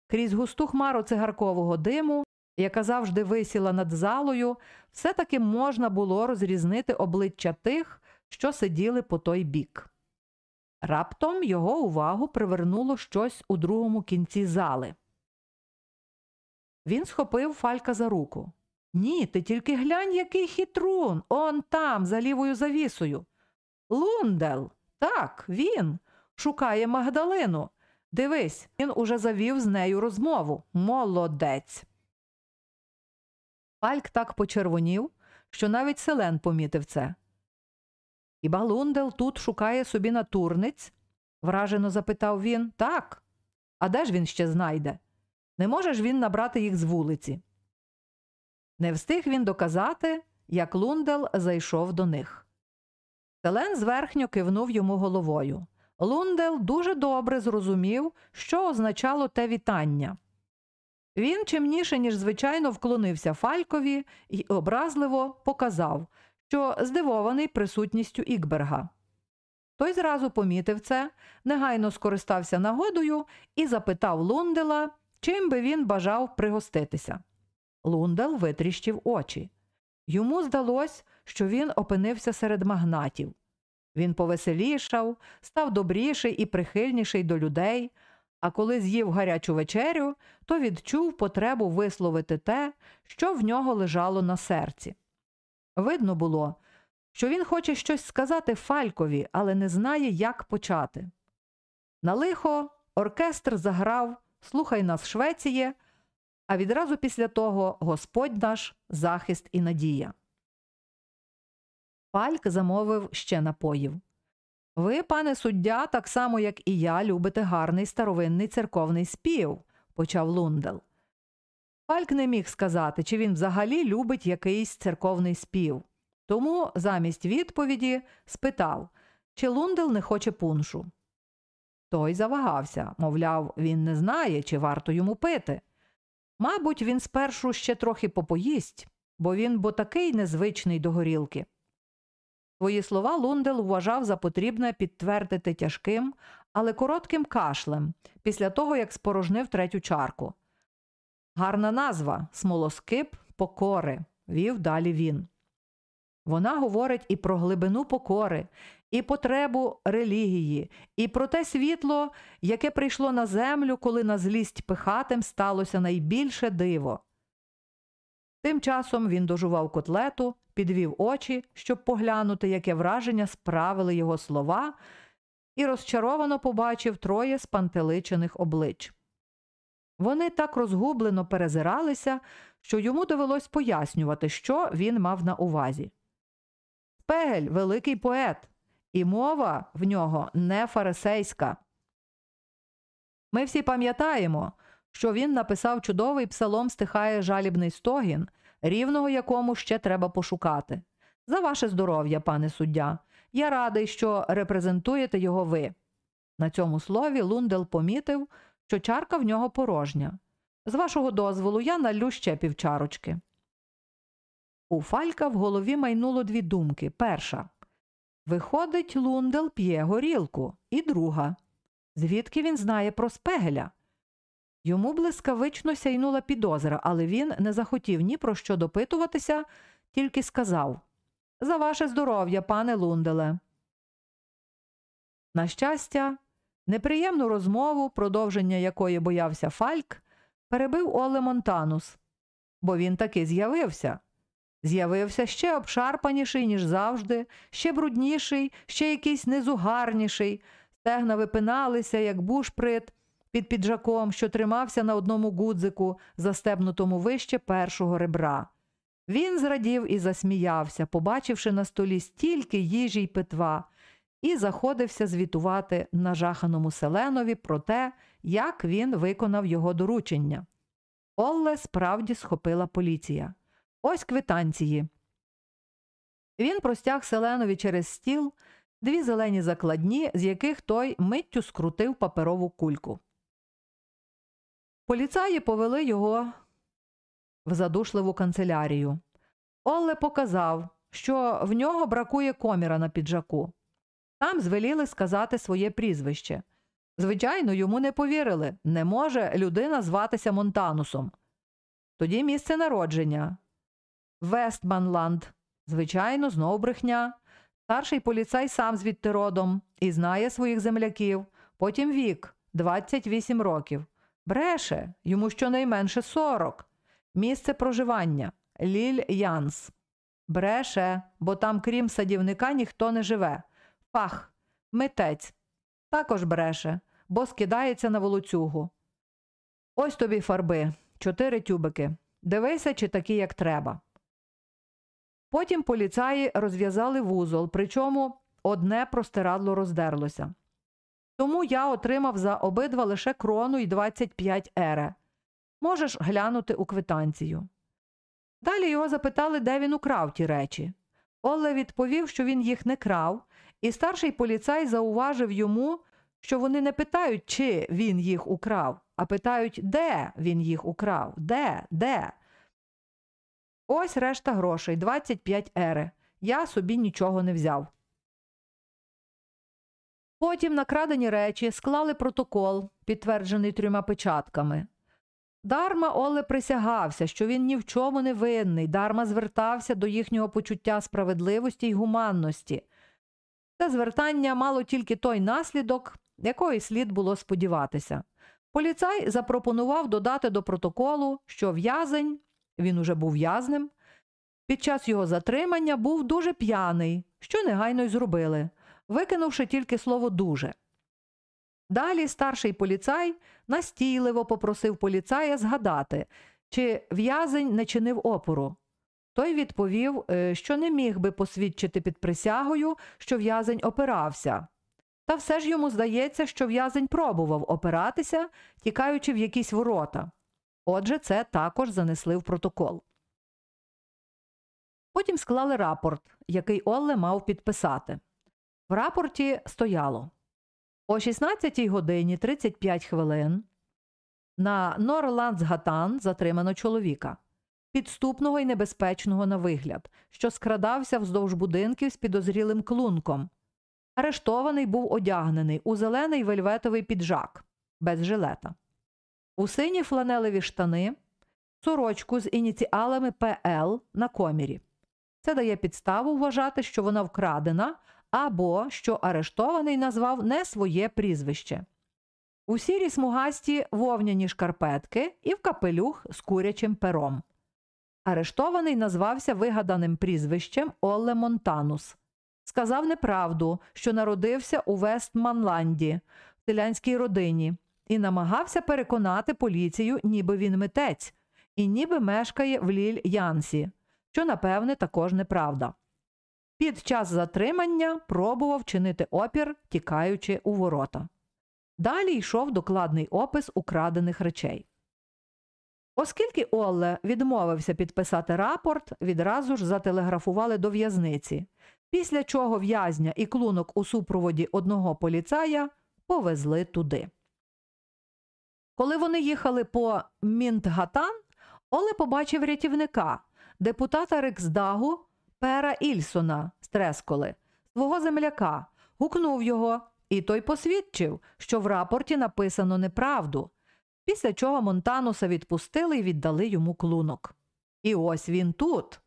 Крізь густу хмару цигаркового диму, яка завжди висіла над залою, все таки можна було розрізнити обличчя тих, що сиділи по той бік. Раптом його увагу привернуло щось у другому кінці зали. Він схопив Фалька за руку. Ні, ти тільки глянь, який хитрун, он там, за лівою завісою. Лундел, так, він шукає Магдалину. Дивись, він уже завів з нею розмову. Молодець. Фальк так почервонів, що навіть селен помітив це. Хіба Лундел тут шукає собі натурниць? вражено запитав він. Так. А де ж він ще знайде? Не може ж він набрати їх з вулиці? Не встиг він доказати, як Лундел зайшов до них. Селен зверхньо кивнув йому головою. Лундел дуже добре зрозумів, що означало те вітання. Він чимніше, ніж звичайно, вклонився Фалькові і образливо показав, що здивований присутністю Ікберга. Той зразу помітив це, негайно скористався нагодою і запитав Лундела, чим би він бажав пригоститися. Лундел витріщив очі. Йому здалось, що він опинився серед магнатів. Він повеселішав, став добріший і прихильніший до людей, а коли з'їв гарячу вечерю, то відчув потребу висловити те, що в нього лежало на серці. Видно було, що він хоче щось сказати Фалькові, але не знає, як почати. На лихо оркестр заграв Слухай нас, Швеціє, а відразу після того Господь наш захист і надія. Фальк замовив ще напоїв. Ви, пане суддя, так само, як і я, любите гарний старовинний церковний спів, почав Лундел. Фальк не міг сказати, чи він взагалі любить якийсь церковний спів. Тому замість відповіді спитав, чи Лундел не хоче пуншу. Той завагався, мовляв, він не знає, чи варто йому пити. Мабуть, він спершу ще трохи попоїсть, бо він бо такий незвичний до горілки. Свої слова Лундел вважав за потрібне підтвердити тяжким, але коротким кашлем після того, як спорожнив третю чарку. Гарна назва смолоскип покори, вів далі він. Вона говорить і про глибину покори, і потребу релігії, і про те світло, яке прийшло на землю, коли на злість пихатим сталося найбільше диво. Тим часом він дожував котлету, підвів очі, щоб поглянути, яке враження справили його слова, і розчаровано побачив троє спантеличених облич. Вони так розгублено перезиралися, що йому довелось пояснювати, що він мав на увазі. Спегель великий поет, і мова в нього не фарисейська. Ми всі пам'ятаємо, що він написав чудовий псалом стихає жалібний стогін, рівного якому ще треба пошукати. За ваше здоров'я, пане суддя. Я радий, що репрезентуєте його ви. На цьому слові Лундел помітив, що чарка в нього порожня. З вашого дозволу, я налю ще півчарочки. У Фалька в голові майнуло дві думки. Перша. Виходить, Лундел п'є горілку. І друга. Звідки він знає про спегеля? Йому блискавично сяйнула підозра, але він не захотів ні про що допитуватися, тільки сказав За ваше здоров'я, пане Лунделе. На щастя, неприємну розмову, продовження якої боявся Фальк, перебив Оле Монтанус, бо він таки з'явився. З'явився ще обшарпаніший, ніж завжди, ще брудніший, ще якийсь незугарніший. Стегна випиналися, як бушприт, під піджаком, що тримався на одному гудзику, застебнутому вище першого ребра. Він зрадів і засміявся, побачивши на столі стільки їжі й питва, і заходився звітувати нажаханому селенові про те, як він виконав його доручення. Олле справді схопила поліція. Ось квитанції. Він простяг селенові через стіл дві зелені закладні, з яких той миттю скрутив паперову кульку. Поліцаї повели його в задушливу канцелярію. Олле показав, що в нього бракує коміра на піджаку. Там звеліли сказати своє прізвище. Звичайно, йому не повірили не може людина зватися Монтанусом. Тоді місце народження Вестманланд. Звичайно, знов брехня. Старший поліцай сам звідти родом і знає своїх земляків. Потім вік 28 років. Бреше йому щонайменше 40. Місце проживання Ліль Янс. Бреше, бо там, крім садівника, ніхто не живе. Фах, митець. Також бреше, бо скидається на волоцюгу. Ось тобі фарби, чотири тюбики. Дивися, чи такі, як треба. Потім поліцаї розв'язали вузол, причому одне простирадло роздерлося. Тому я отримав за обидва лише крону і 25 ере. Можеш глянути у квитанцію. Далі його запитали, де він украв ті речі. Оле відповів, що він їх не крав, і старший поліцай зауважив йому, що вони не питають, чи він їх украв, а питають, де він їх украв, де, де. Ось решта грошей 25 ери. Я собі нічого не взяв. Потім на крадені речі склали протокол, підтверджений трьома печатками. Дарма Оле присягався, що він ні в чому не винний, дарма звертався до їхнього почуття справедливості й гуманності. Це звертання мало тільки той наслідок, якої слід було сподіватися. Поліцай запропонував додати до протоколу, що в'язень він уже був в'язнем. Під час його затримання був дуже п'яний, що негайно й зробили, викинувши тільки слово дуже. Далі старший поліцай настійливо попросив поліцая згадати, чи в'язень не чинив опору. Той відповів, е, що не міг би посвідчити під присягою, що в'язень опирався. Та все ж йому здається, що в'язень пробував опиратися, тікаючи в якісь ворота. Отже, це також занесли в протокол. Потім склали рапорт, який Олле мав підписати. В рапорті стояло о 16 годині 35 хвилин на Норландсгатан затримано чоловіка, підступного і небезпечного на вигляд, що скрадався вздовж будинків з підозрілим клунком. Арештований був одягнений у зелений вельветовий піджак без жилета, у сині фланелеві штани, сорочку з ініціалами ПЛ на комірі. Це дає підставу вважати, що вона вкрадена або що арештований назвав не своє прізвище. У сірі смугасті вовняні шкарпетки і в капелюх з курячим пером. Арештований назвався вигаданим прізвищем Олле Монтанус. Сказав неправду, що народився у Вестманланді, в селянській родині, і намагався переконати поліцію, ніби він митець, і ніби мешкає в Ліль Янсі, що, напевне, також неправда. Під час затримання пробував чинити опір, тікаючи у ворота. Далі йшов докладний опис украдених речей. Оскільки Олле відмовився підписати рапорт, відразу ж зателеграфували до в'язниці, після чого в'язня і клунок у супроводі одного поліцая повезли туди. Коли вони їхали по Мінтгатан, Оле побачив рятівника, депутата Риксдагу Пера Ільсона з Тресколи, свого земляка, гукнув його, і той посвідчив, що в рапорті написано неправду, після чого Монтануса відпустили і віддали йому клунок. І ось він тут.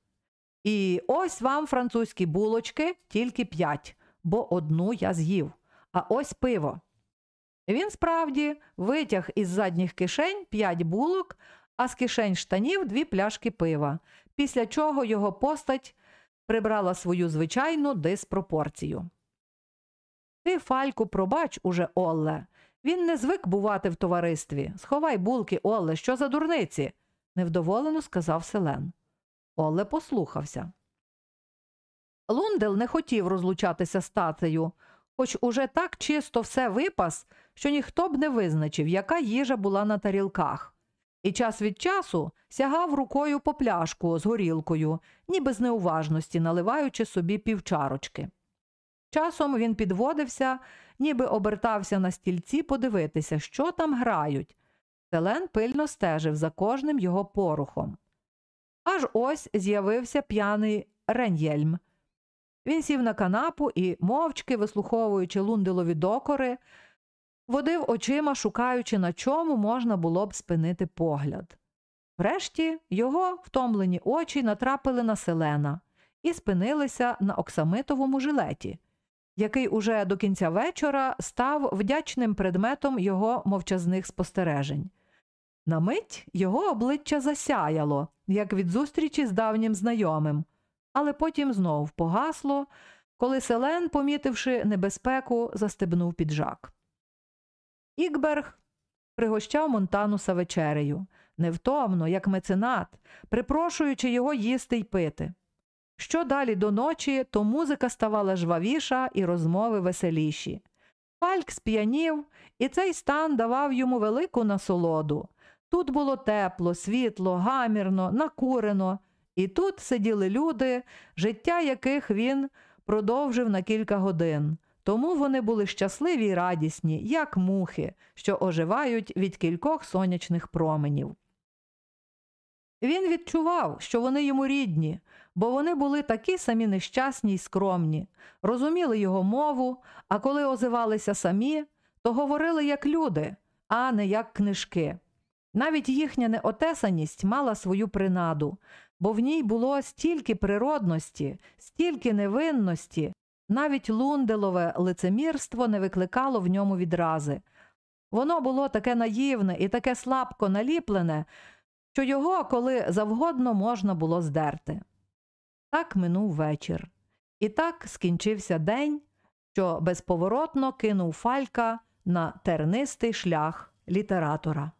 І ось вам французькі булочки, тільки п'ять, бо одну я з'їв. А ось пиво. Він справді витяг із задніх кишень п'ять булок, а з кишень штанів дві пляшки пива, після чого його постать прибрала свою звичайну диспропорцію. Ти, Фальку, пробач уже, Олле. Він не звик бувати в товаристві. Сховай булки, Олле, що за дурниці? невдоволено сказав Селен. Олле послухався. Лундел не хотів розлучатися з тацею, хоч уже так чисто все випас, що ніхто б не визначив, яка їжа була на тарілках і час від часу сягав рукою по пляшку з горілкою, ніби з неуважності, наливаючи собі півчарочки. Часом він підводився, ніби обертався на стільці подивитися, що там грають. Селен пильно стежив за кожним його порухом. Аж ось з'явився п'яний Рен'єльм. Він сів на канапу і, мовчки, вислуховуючи лунделові докори, водив очима, шукаючи, на чому можна було б спинити погляд. Врешті його втомлені очі натрапили на селена і спинилися на оксамитовому жилеті, який уже до кінця вечора став вдячним предметом його мовчазних спостережень. На мить його обличчя засяяло, як від зустрічі з давнім знайомим, але потім знов погасло, коли селен, помітивши небезпеку, застебнув піджак. Ікберг пригощав Монтануса вечерею, невтомно, як меценат, припрошуючи його їсти й пити. Що далі до ночі, то музика ставала жвавіша і розмови веселіші. Фальк сп'янів, і цей стан давав йому велику насолоду. Тут було тепло, світло, гамірно, накурено, і тут сиділи люди, життя яких він продовжив на кілька годин. Тому вони були щасливі й радісні, як мухи, що оживають від кількох сонячних променів. Він відчував, що вони йому рідні, бо вони були такі самі нещасні й скромні, розуміли його мову, а коли озивалися самі, то говорили як люди, а не як книжки. Навіть їхня неотесаність мала свою принаду, бо в ній було стільки природності, стільки невинності, навіть лунделове лицемірство не викликало в ньому відрази. Воно було таке наївне і таке слабко наліплене, що його коли завгодно можна було здерти. Так минув вечір. І так скінчився день, що безповоротно кинув фалька на тернистий шлях літератора.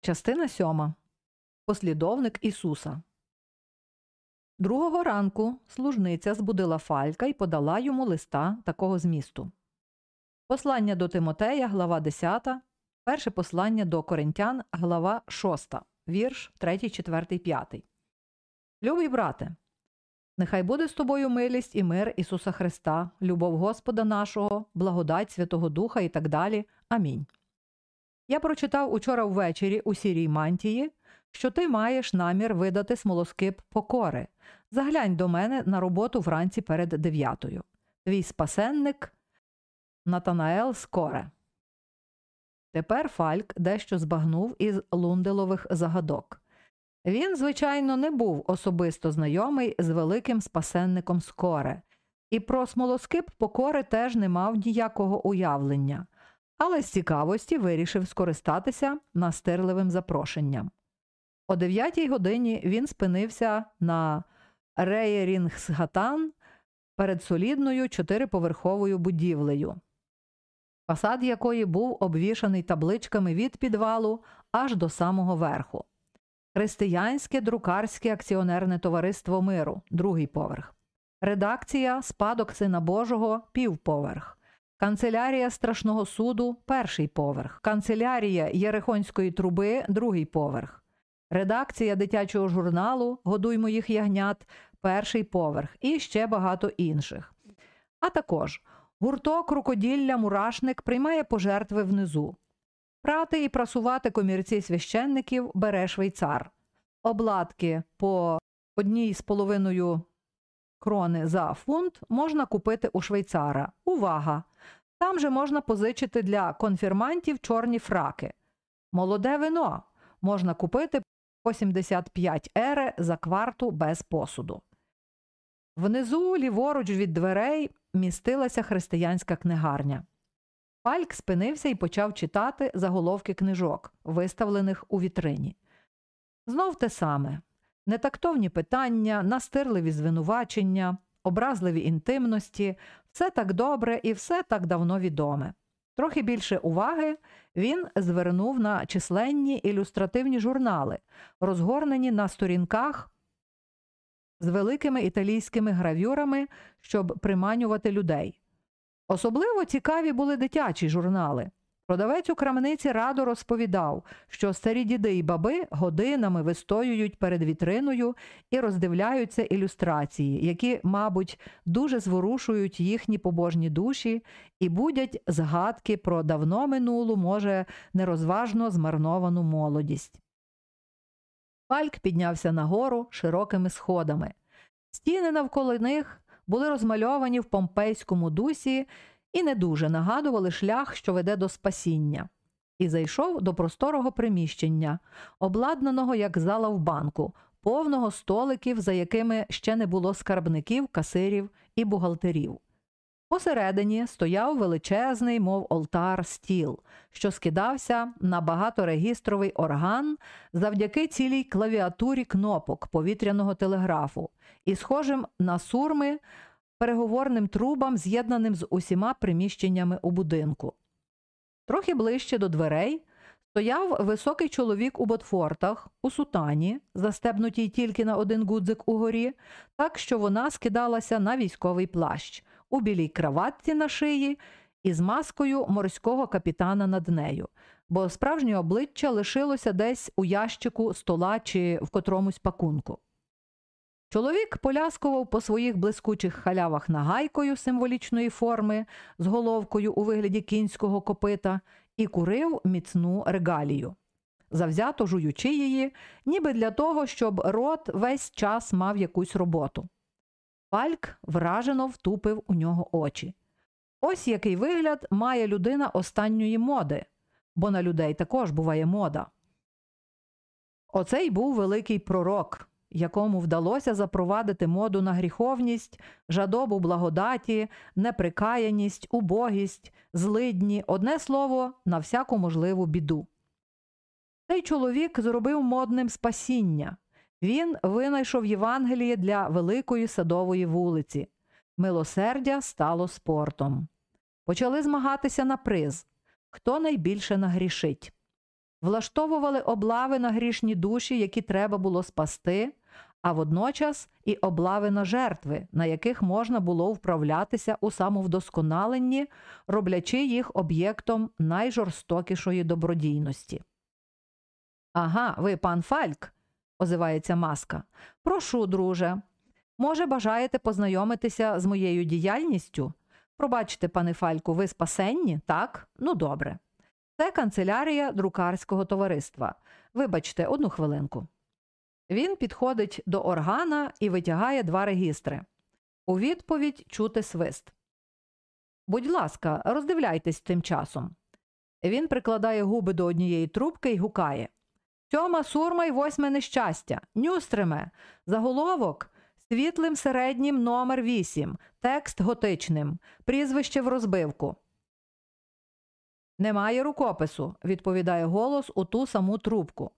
Частина сьома. Послідовник Ісуса. Другого ранку служниця збудила Фалька і подала йому листа такого змісту. Послання до Тимотея, глава 10, перше послання до Коринтян, глава 6, вірш 3, 4, 5. Любий брате, нехай буде з тобою милість і мир Ісуса Христа, любов Господа нашого, благодать Святого Духа і так далі. Амінь. Я прочитав учора ввечері у сірій мантії, що ти маєш намір видати смолоскип покори. Заглянь до мене на роботу вранці перед дев'ятою. Твій спасенник Натанаел Скоре. Тепер Фальк дещо збагнув із лунделових загадок. Він, звичайно, не був особисто знайомий з великим спасенником Скоре, і про смолоскип покори теж не мав ніякого уявлення, але з цікавості вирішив скористатися настирливим запрошенням. О дев'ятій годині він спинився на Реєрінгсгатан перед солідною чотириповерховою будівлею, фасад якої був обвішаний табличками від підвалу аж до самого верху. Християнське друкарське акціонерне товариство миру, другий поверх, редакція Спадок Сина Божого півповерх, канцелярія страшного суду перший поверх, канцелярія Єрихонської труби, другий поверх. Редакція дитячого журналу Годуй моїх ягнят, перший поверх і ще багато інших. А також гурток рукоділля Мурашник приймає пожертви внизу. Прати і прасувати комірці священників бере швейцар. Обладки по одній з половиною крони за фунт можна купити у швейцара. Увага! Там же можна позичити для конфірмантів чорні фраки. Молоде вино можна купити по 75 ери за кварту без посуду. Внизу, ліворуч від дверей, містилася християнська книгарня. Фальк спинився і почав читати заголовки книжок, виставлених у вітрині. Знов те саме нетактовні питання, настирливі звинувачення, образливі інтимності, все так добре і все так давно відоме. Трохи більше уваги він звернув на численні ілюстративні журнали, розгорнені на сторінках з великими італійськими гравюрами, щоб приманювати людей. Особливо цікаві були дитячі журнали. Продавець у крамниці радо розповідав, що старі діди й баби годинами вистоюють перед вітриною і роздивляються ілюстрації, які, мабуть, дуже зворушують їхні побожні душі і будять згадки про давно минулу, може, нерозважно змарновану молодість. Фальк піднявся нагору широкими сходами. Стіни навколо них були розмальовані в помпейському дусі і не дуже нагадували шлях, що веде до спасіння, і зайшов до просторого приміщення, обладнаного як зала в банку, повного столиків, за якими ще не було скарбників, касирів і бухгалтерів. Посередині стояв величезний, мов олтар, стіл, що скидався на багаторегістровий орган завдяки цілій клавіатурі кнопок повітряного телеграфу і схожим на сурми переговорним трубам, з'єднаним з усіма приміщеннями у будинку. Трохи ближче до дверей стояв високий чоловік у ботфортах, у сутані, застебнутій тільки на один гудзик угорі, так що вона скидалася на військовий плащ, у білій краватці на шиї і з маскою морського капітана над нею, бо справжнє обличчя лишилося десь у ящику стола чи в котромусь пакунку. Чоловік поляскував по своїх блискучих халявах нагайкою символічної форми з головкою у вигляді кінського копита і курив міцну регалію, завзято жуючи її, ніби для того, щоб рот весь час мав якусь роботу. Фальк вражено втупив у нього очі. Ось який вигляд має людина останньої моди, бо на людей також буває мода. Оцей був великий пророк якому вдалося запровадити моду на гріховність, жадобу благодаті, неприкаяність, убогість, злидні, одне слово, на всяку можливу біду. Цей чоловік зробив модним спасіння. Він винайшов Євангеліє для великої садової вулиці. Милосердя стало спортом. Почали змагатися на приз хто найбільше нагрішить. влаштовували облави на грішні душі, які треба було спасти, а водночас і облави на жертви, на яких можна було вправлятися у самовдосконаленні, роблячи їх об'єктом найжорстокішої добродійності. Ага, ви пан Фальк, озивається маска. Прошу, друже. Може, бажаєте познайомитися з моєю діяльністю? Пробачте, пане Фальку, ви спасенні? Так? Ну добре. Це канцелярія друкарського товариства. Вибачте, одну хвилинку. Він підходить до органа і витягає два регістри. У відповідь чути свист. Будь ласка, роздивляйтесь тим часом. Він прикладає губи до однієї трубки і гукає Сьома сурма й восьме нещастя. Нюстриме. Заголовок світлим середнім номер 8 Текст готичним. Прізвище в розбивку. Немає рукопису, відповідає голос у ту саму трубку.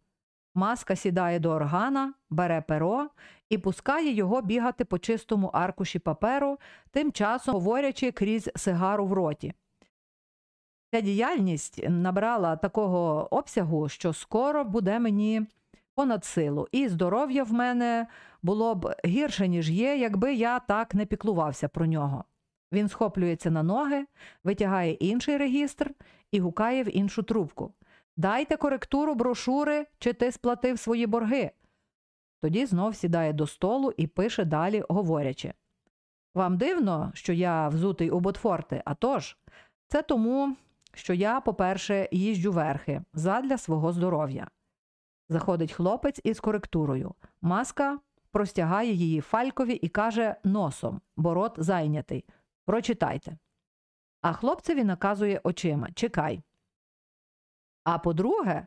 Маска сідає до органа, бере перо і пускає його бігати по чистому аркуші паперу, тим часом говорячи крізь сигару в роті. Ця діяльність набрала такого обсягу, що скоро буде мені понад силу, і здоров'я в мене було б гірше, ніж є, якби я так не піклувався про нього. Він схоплюється на ноги, витягає інший регістр і гукає в іншу трубку. Дайте коректуру брошури, чи ти сплатив свої борги. Тоді знов сідає до столу і пише далі, говорячи. Вам дивно, що я взутий у Ботфорти, а тож, це тому, що я, по-перше, їжджу верхи задля свого здоров'я. Заходить хлопець із коректурою. Маска простягає її фалькові і каже носом, бо рот зайнятий. Прочитайте. А хлопцеві наказує очима Чекай. А по-друге,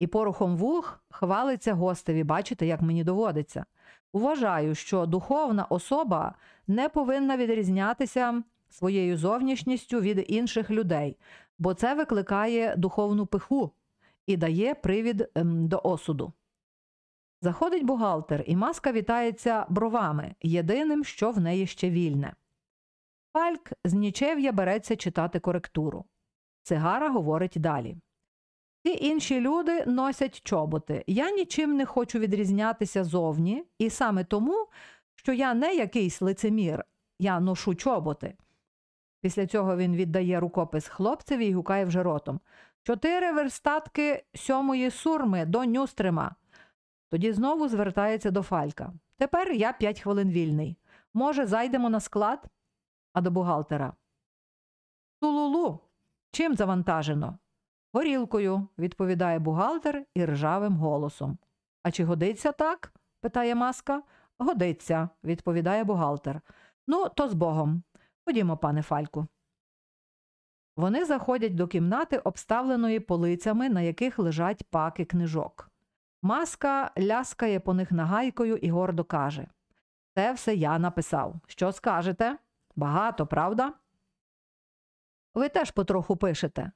і порухом вух хвалиться гостеві, бачите, як мені доводиться. Вважаю, що духовна особа не повинна відрізнятися своєю зовнішністю від інших людей, бо це викликає духовну пиху і дає привід ем, до осуду. Заходить бухгалтер, і маска вітається бровами, єдиним, що в неї ще вільне. Фальк з нічев'я береться читати коректуру. Цигара говорить далі. Ці інші люди носять чоботи. Я нічим не хочу відрізнятися зовні, і саме тому, що я не якийсь лицемір, я ношу чоботи. Після цього він віддає рукопис хлопцеві і гукає вже ротом Чотири верстатки сьомої сурми до Нюстрима. Тоді знову звертається до Фалька. Тепер я п'ять хвилин вільний. Може, зайдемо на склад? А до бухгалтера. Тулулу. Чим завантажено? Горілкою, відповідає бухгалтер і ржавим голосом. А чи годиться так? питає маска. Годиться, відповідає бухгалтер. Ну, то з Богом. Ходімо, пане Фальку. Вони заходять до кімнати, обставленої полицями, на яких лежать паки книжок. Маска ляскає по них нагайкою і гордо каже Це все я написав. Що скажете? Багато, правда? Ви теж потроху пишете.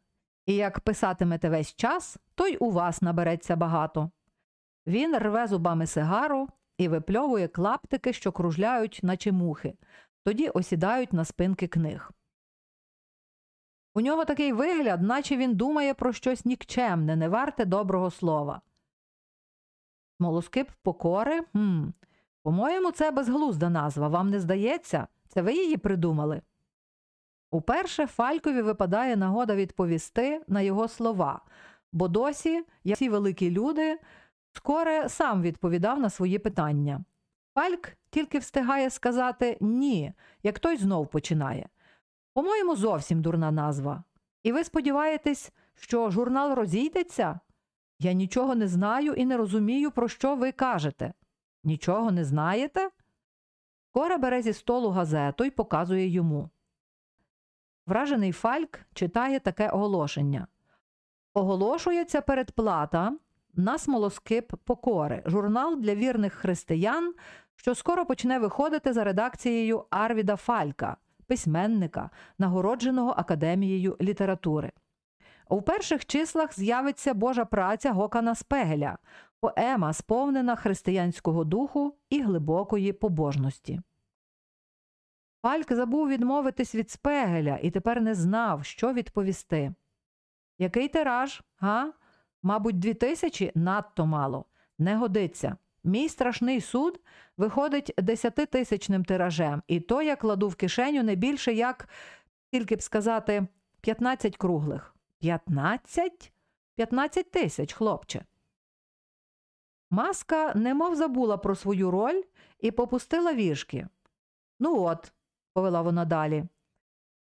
І як писатимете весь час, то й у вас набереться багато. Він рве зубами сигару і випльовує клаптики, що кружляють, наче мухи, тоді осідають на спинки книг. У нього такий вигляд, наче він думає про щось нікчемне, не варте доброго слова. Смолоскип покори? По-моєму, це безглузда назва. Вам не здається? Це ви її придумали? Уперше Фалькові випадає нагода відповісти на його слова, бо досі, як всі великі люди, скоре сам відповідав на свої питання. Фальк тільки встигає сказати ні, як той знов починає. По-моєму, зовсім дурна назва. І ви сподіваєтесь, що журнал розійдеться? Я нічого не знаю і не розумію, про що ви кажете. Нічого не знаєте? Кора бере зі столу газету і показує йому. Вражений Фальк читає таке оголошення. Оголошується передплата на смолоскип покори, журнал для вірних християн, що скоро почне виходити за редакцією Арвіда Фалька, письменника, нагородженого Академією літератури. У перших числах з'явиться Божа праця Гокана Спегеля, поема, сповнена християнського духу і глибокої побожності. Фальк забув відмовитись від спегеля і тепер не знав, що відповісти. Який тираж, га? Мабуть, дві тисячі надто мало. Не годиться. Мій страшний суд виходить десятитисячним тиражем, і то я кладу в кишеню не більше як, тільки б сказати, 15 круглих. 15? 15 тисяч, хлопче. Маска немов забула про свою роль і попустила віжки. Ну от, повела вона далі.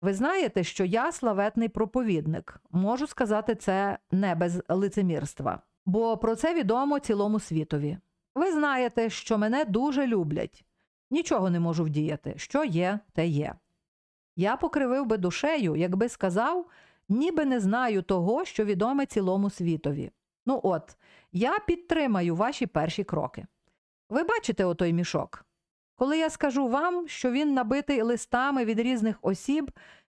Ви знаєте, що я славетний проповідник. Можу сказати це не без лицемірства, бо про це відомо цілому світові. Ви знаєте, що мене дуже люблять. Нічого не можу вдіяти. Що є, те є. Я покривив би душею, якби сказав, ніби не знаю того, що відоме цілому світові. Ну от, я підтримаю ваші перші кроки. Ви бачите отой мішок? Коли я скажу вам, що він набитий листами від різних осіб,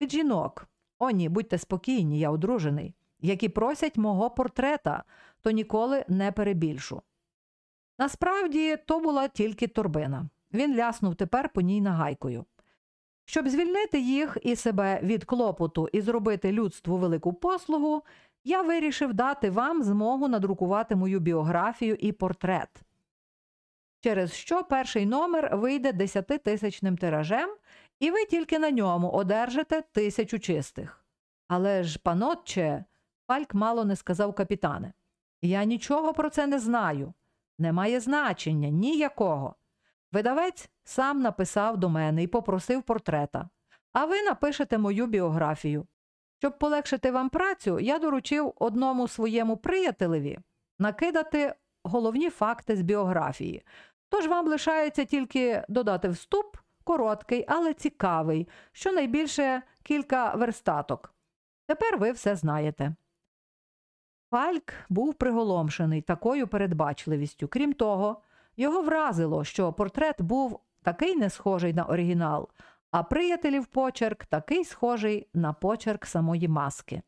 від жінок, о ні, будьте спокійні, я одружений, які просять мого портрета, то ніколи не перебільшу. Насправді то була тільки торбина. Він ляснув тепер по ній нагайкою. Щоб звільнити їх і себе від клопоту і зробити людству велику послугу, я вирішив дати вам змогу надрукувати мою біографію і портрет. Через що перший номер вийде десятитисячним тиражем, і ви тільки на ньому одержите тисячу чистих. Але ж, панотче, Фальк мало не сказав капітане, я нічого про це не знаю. Немає значення ніякого. Видавець сам написав до мене і попросив портрета, а ви напишете мою біографію. Щоб полегшити вам працю, я доручив одному своєму приятелеві накидати головні факти з біографії. Тож вам лишається тільки додати вступ, короткий, але цікавий, щонайбільше кілька верстаток. Тепер ви все знаєте. Фальк був приголомшений такою передбачливістю. Крім того, його вразило, що портрет був такий не схожий на оригінал, а приятелів почерк такий схожий на почерк самої маски.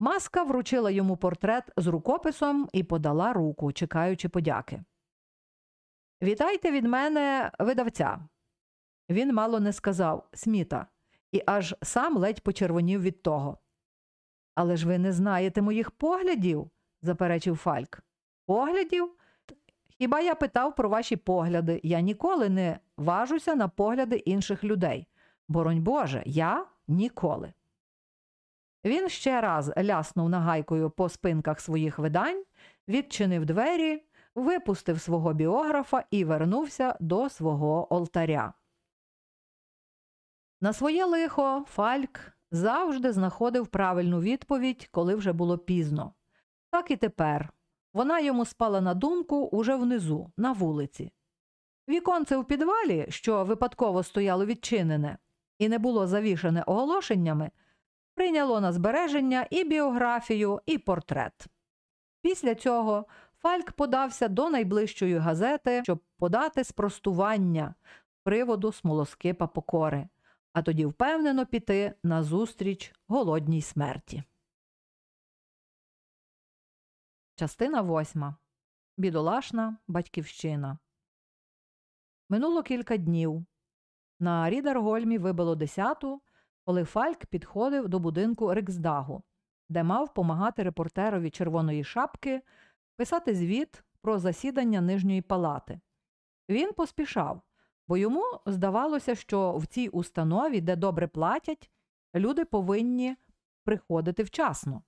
Маска вручила йому портрет з рукописом і подала руку, чекаючи подяки. Вітайте від мене видавця. Він мало не сказав Сміта, і аж сам ледь почервонів від того. Але ж ви не знаєте моїх поглядів, заперечив Фальк. Поглядів? Хіба я питав про ваші погляди? Я ніколи не важуся на погляди інших людей. Боронь Боже, я ніколи. Він ще раз ляснув нагайкою по спинках своїх видань, відчинив двері, випустив свого біографа і вернувся до свого олтаря. На своє лихо Фальк завжди знаходив правильну відповідь, коли вже було пізно. Так і тепер. Вона йому спала на думку уже внизу, на вулиці. Віконце в підвалі, що випадково стояло відчинене і не було завішане оголошеннями, прийняло на збереження і біографію, і портрет. Після цього Фальк подався до найближчої газети, щоб подати спростування приводу смолоскипа покори, а тоді впевнено піти на зустріч голодній смерті. Частина восьма. Бідолашна батьківщина. Минуло кілька днів. На Рідергольмі вибило десяту, коли Фальк підходив до будинку Риксдагу, де мав помагати репортерові червоної шапки писати звіт про засідання нижньої палати. Він поспішав, бо йому здавалося, що в цій установі, де добре платять, люди повинні приходити вчасно.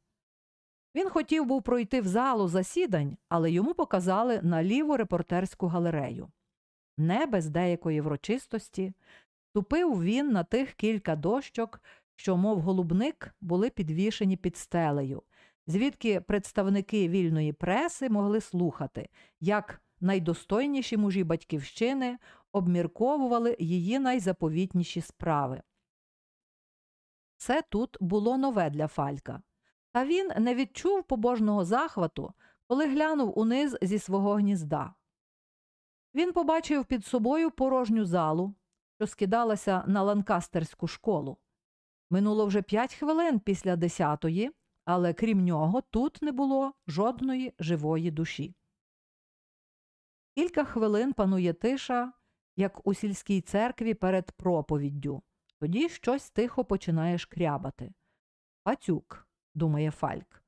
Він хотів був пройти в залу засідань, але йому показали на ліву репортерську галерею. Не без деякої врочистості ступив він на тих кілька дощок, що, мов голубник, були підвішені під стелею, звідки представники вільної преси могли слухати, як найдостойніші мужі батьківщини обмірковували її найзаповітніші справи. Це тут було нове для Фалька. Та він не відчув побожного захвату, коли глянув униз зі свого гнізда. Він побачив під собою порожню залу, що скидалася на ланкастерську школу. Минуло вже п'ять хвилин після десятої, але крім нього тут не було жодної живої душі. Кілька хвилин панує тиша, як у сільській церкві перед проповіддю. Тоді щось тихо починає шкрябати. Пацюк, думає Фальк.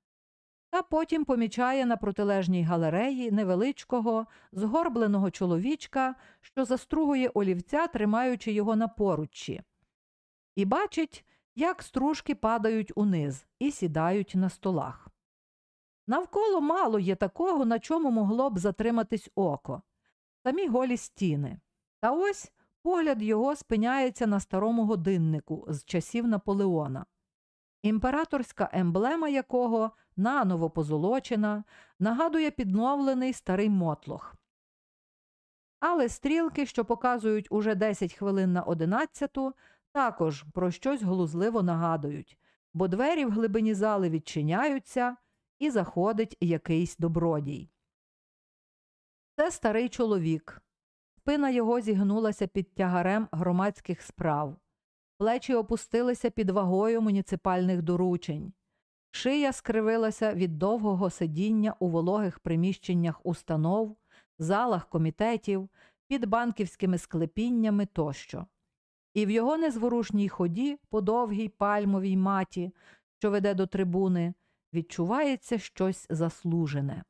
та потім помічає на протилежній галереї невеличкого, згорбленого чоловічка, що застругує олівця, тримаючи його на поруччі, і бачить, як стружки падають униз і сідають на столах. Навколо мало є такого, на чому могло б затриматись око, самі голі стіни. Та ось погляд його спиняється на старому годиннику з часів Наполеона, імператорська емблема якого наново позолочена, нагадує підновлений старий мотлох. Але стрілки, що показують уже 10 хвилин на одинадцяту, також про щось глузливо нагадують, бо двері в глибині зали відчиняються і заходить якийсь добродій. Це старий чоловік. Спина його зігнулася під тягарем громадських справ, плечі опустилися під вагою муніципальних доручень, шия скривилася від довгого сидіння у вологих приміщеннях установ, залах комітетів, під банківськими склепіннями тощо. І в його незворушній ході по довгій пальмовій маті, що веде до трибуни, відчувається щось заслужене.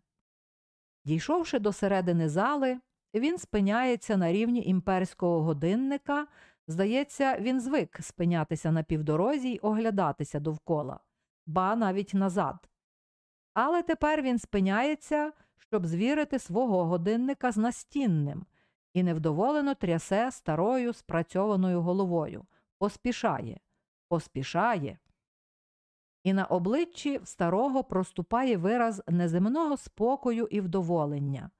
Дійшовши до середини зали, він спиняється на рівні імперського годинника. Здається, він звик спинятися на півдорозі й оглядатися довкола, ба навіть назад. Але тепер він спиняється, щоб звірити свого годинника з настінним, і невдоволено трясе старою спрацьованою головою. Поспішає, поспішає. І на обличчі старого проступає вираз неземного спокою і вдоволення.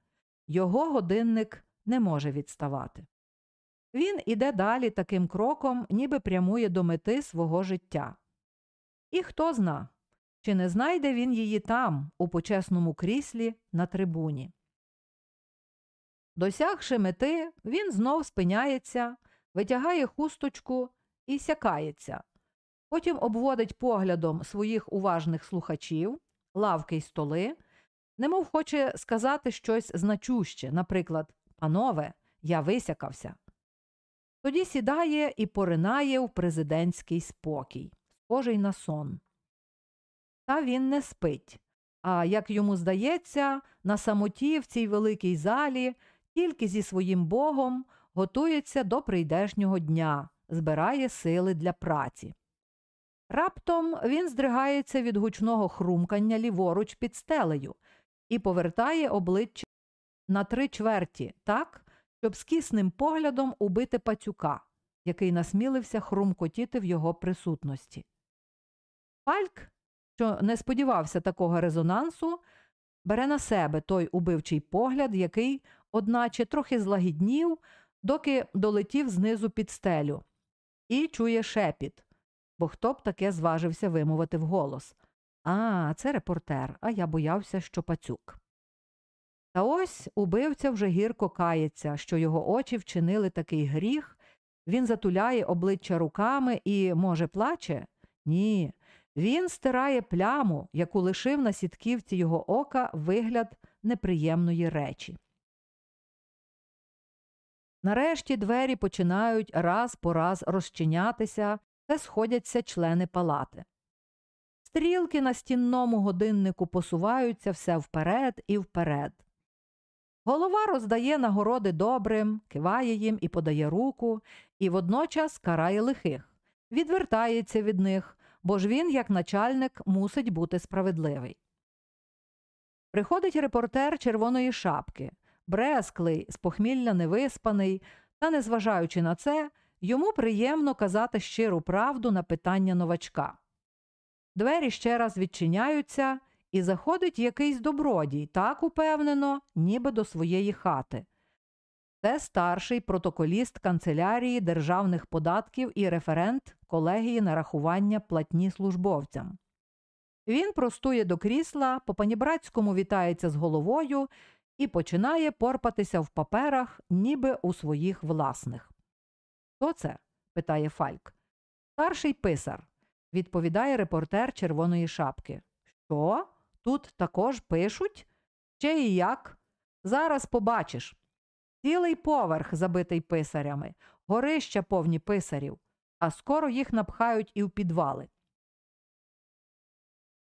Його годинник не може відставати. Він іде далі таким кроком, ніби прямує до мети свого життя. І хто зна, чи не знайде він її там, у почесному кріслі на трибуні. Досягши мети, він знов спиняється, витягає хусточку і сякається. Потім обводить поглядом своїх уважних слухачів, лавки й столи, немов хоче сказати щось значуще, наприклад, Панове, я висякався. Тоді сідає і поринає в президентський спокій, схожий на сон. Та він не спить. А як йому здається, на самоті в цій великій залі тільки зі своїм Богом готується до прийдешнього дня, збирає сили для праці. Раптом він здригається від гучного хрумкання ліворуч під стелею і повертає обличчя на три чверті так, щоб скісним поглядом убити пацюка, який насмілився хрумкотіти в його присутності. Фальк, що не сподівався такого резонансу, бере на себе той убивчий погляд, який, одначе, трохи злагіднів, доки долетів знизу під стелю, і чує шепіт, бо хто б таке зважився вимовити вголос. А, це репортер, а я боявся, що пацюк. Та ось убивця вже гірко кається, що його очі вчинили такий гріх, він затуляє обличчя руками і, може, плаче? Ні. Він стирає пляму, яку лишив на сітківці його ока вигляд неприємної речі. Нарешті двері починають раз по раз розчинятися, та сходяться члени палати. Стрілки на стінному годиннику посуваються все вперед і вперед. Голова роздає нагороди добрим, киває їм і подає руку, і водночас карає лихих, відвертається від них, бо ж він, як начальник, мусить бути справедливий. Приходить репортер червоної шапки, бресклий, з похмілля невиспаний, та, незважаючи на це, йому приємно казати щиру правду на питання новачка. Двері ще раз відчиняються, і заходить якийсь добродій, так упевнено, ніби до своєї хати. Це старший протоколіст канцелярії державних податків і референт колегії нарахування платні службовцям. Він простує до крісла, по панібратському вітається з головою і починає порпатися в паперах, ніби у своїх власних. Хто це? питає Фальк. Старший писар, відповідає репортер червоної шапки. Що? Тут також пишуть? Ще і як? Зараз побачиш. Цілий поверх забитий писарями, горища повні писарів, а скоро їх напхають і в підвали.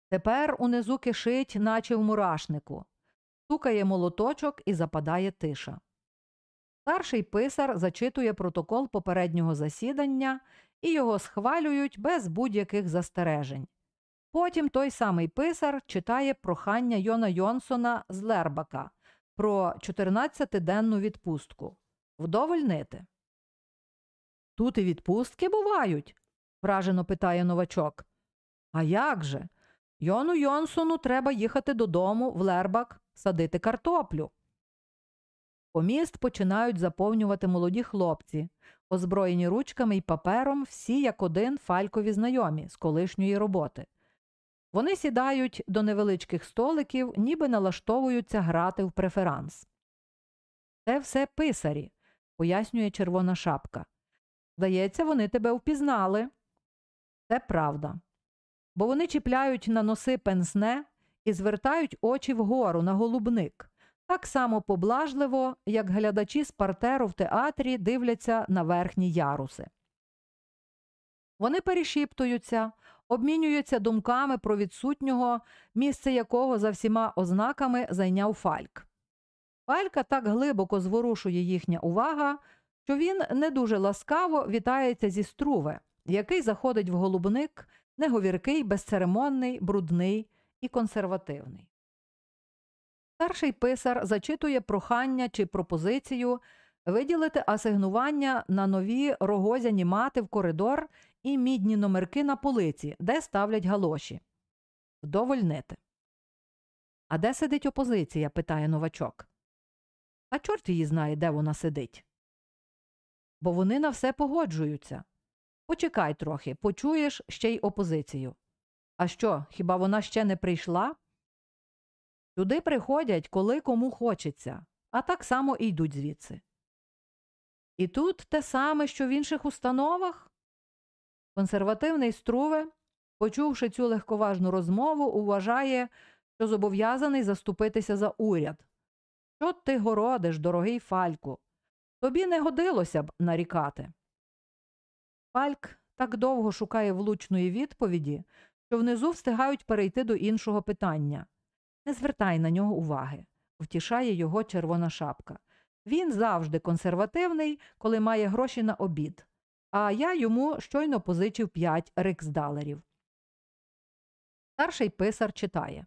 Тепер унизу кишить, наче в мурашнику. Стукає молоточок і западає тиша. Старший писар зачитує протокол попереднього засідання і його схвалюють без будь-яких застережень. Потім той самий писар читає прохання Йона Йонсона з Лербака про 14-денну відпустку. Вдовольнити. Тут і відпустки бувають? вражено питає новачок. А як же? Йону Йонсону треба їхати додому в Лербак садити картоплю. Поміст починають заповнювати молоді хлопці, озброєні ручками і папером, всі як один фалькові знайомі з колишньої роботи. Вони сідають до невеличких столиків, ніби налаштовуються грати в преферанс. Це все писарі, пояснює червона шапка. Здається, вони тебе впізнали. Це правда. Бо вони чіпляють на носи пенсне і звертають очі вгору на голубник, так само поблажливо, як глядачі з партеру в театрі дивляться на верхні яруси. Вони перешіптуються, обмінюються думками про відсутнього, місце якого за всіма ознаками зайняв Фальк. Фалька так глибоко зворушує їхня увага, що він не дуже ласкаво вітається зі струве, який заходить в голубник, неговіркий, безцеремонний, брудний і консервативний. Старший писар зачитує прохання чи пропозицію виділити асигнування на нові рогозяні мати в коридор і мідні номерки на полиці, де ставлять галоші. Вдовольнити. А де сидить опозиція? питає новачок. А чорт її знає, де вона сидить. Бо вони на все погоджуються. Почекай трохи, почуєш ще й опозицію. А що, хіба вона ще не прийшла? Туди приходять, коли кому хочеться, а так само і йдуть звідси. І тут те саме, що в інших установах. Консервативний Струве, почувши цю легковажну розмову, вважає, що зобов'язаний заступитися за уряд. Що ти городиш, дорогий Фальку? Тобі не годилося б нарікати. Фальк так довго шукає влучної відповіді, що внизу встигають перейти до іншого питання. Не звертай на нього уваги, втішає його червона шапка. Він завжди консервативний, коли має гроші на обід, а я йому щойно позичив п'ять риксдалерів. Старший писар читає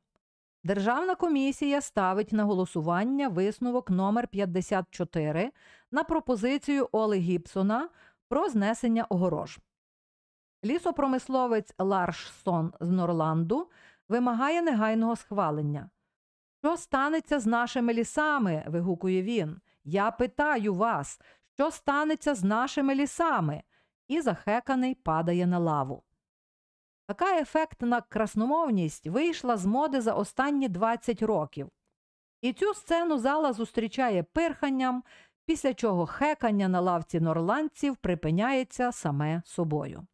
Державна комісія ставить на голосування висновок номер 54 на пропозицію Оли Гібсона про знесення огорож. Лісопромисловець Ларшсон з Норланду вимагає негайного схвалення. Що станеться з нашими лісами? вигукує він. Я питаю вас, що станеться з нашими лісами? І захеканий падає на лаву. Така ефектна красномовність вийшла з моди за останні 20 років. І цю сцену зала зустрічає пирханням, після чого хекання на лавці норландців припиняється саме собою.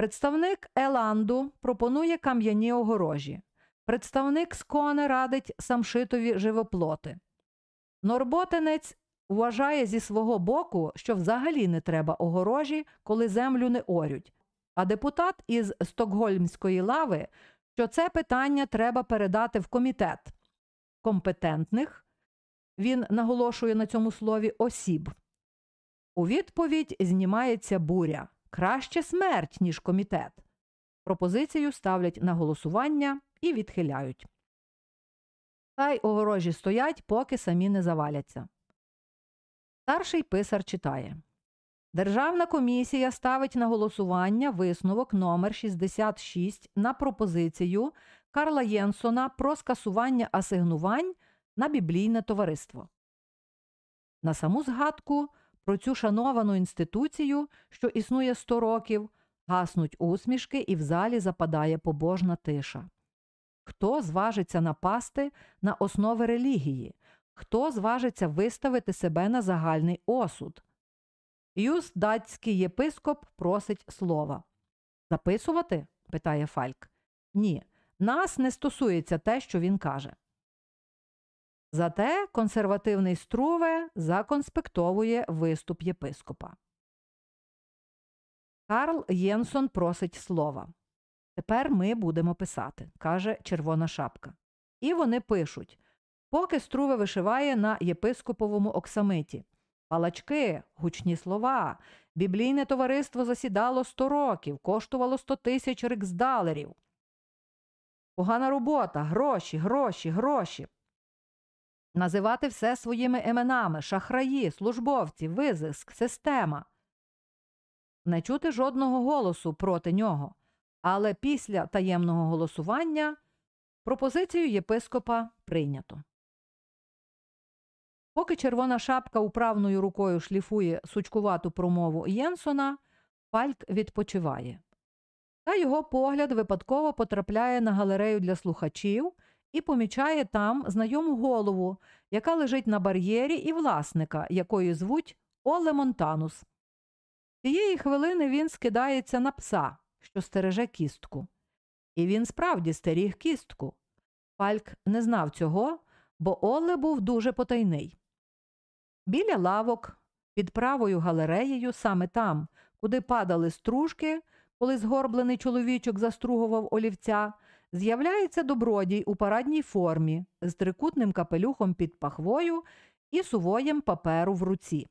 Представник Еланду пропонує кам'яні огорожі. Представник Сконе радить самшитові живоплоти. Норботинець вважає зі свого боку, що взагалі не треба огорожі, коли землю не орють. А депутат із Стокгольмської лави, що це питання треба передати в комітет компетентних, він наголошує на цьому слові осіб. У відповідь знімається буря краще смерть, ніж комітет. Пропозицію ставлять на голосування і відхиляють. Хай огорожі стоять, поки самі не заваляться. Старший писар читає Державна комісія ставить на голосування висновок номер 66 на пропозицію Карла Єнсона про скасування асигнувань на біблійне товариство. На саму згадку про цю шановану інституцію, що існує 100 років, гаснуть усмішки і в залі западає побожна тиша. Хто зважиться напасти на основи релігії? Хто зважиться виставити себе на загальний осуд? Юс датський єпископ просить слова. Записувати? питає Фальк. Ні, нас не стосується те, що він каже. Зате консервативний Струве законспектовує виступ єпископа. Карл Єнсон просить слова. Тепер ми будемо писати, каже червона шапка. І вони пишуть поки струве вишиває на єпископовому оксамиті. Палачки, гучні слова. Біблійне товариство засідало сто років, коштувало сто тисяч риксдалерів. Погана робота, гроші, гроші, гроші. Називати все своїми іменами, шахраї, службовці, визиск, система. Не чути жодного голосу проти нього. Але після таємного голосування пропозицію єпископа прийнято. Поки червона шапка управною рукою шліфує сучкувату промову Єнсона, Фальк відпочиває. Та його погляд випадково потрапляє на галерею для слухачів і помічає там знайому голову, яка лежить на бар'єрі, і власника, якою звуть Оле Монтанус. Цієї хвилини він скидається на пса, що стереже кістку. І він справді стеріг кістку. Фальк не знав цього, бо Оле був дуже потайний. Біля лавок, під правою галереєю, саме там, куди падали стружки, коли згорблений чоловічок застругував олівця, з'являється добродій у парадній формі з трикутним капелюхом під пахвою і сувоєм паперу в руці.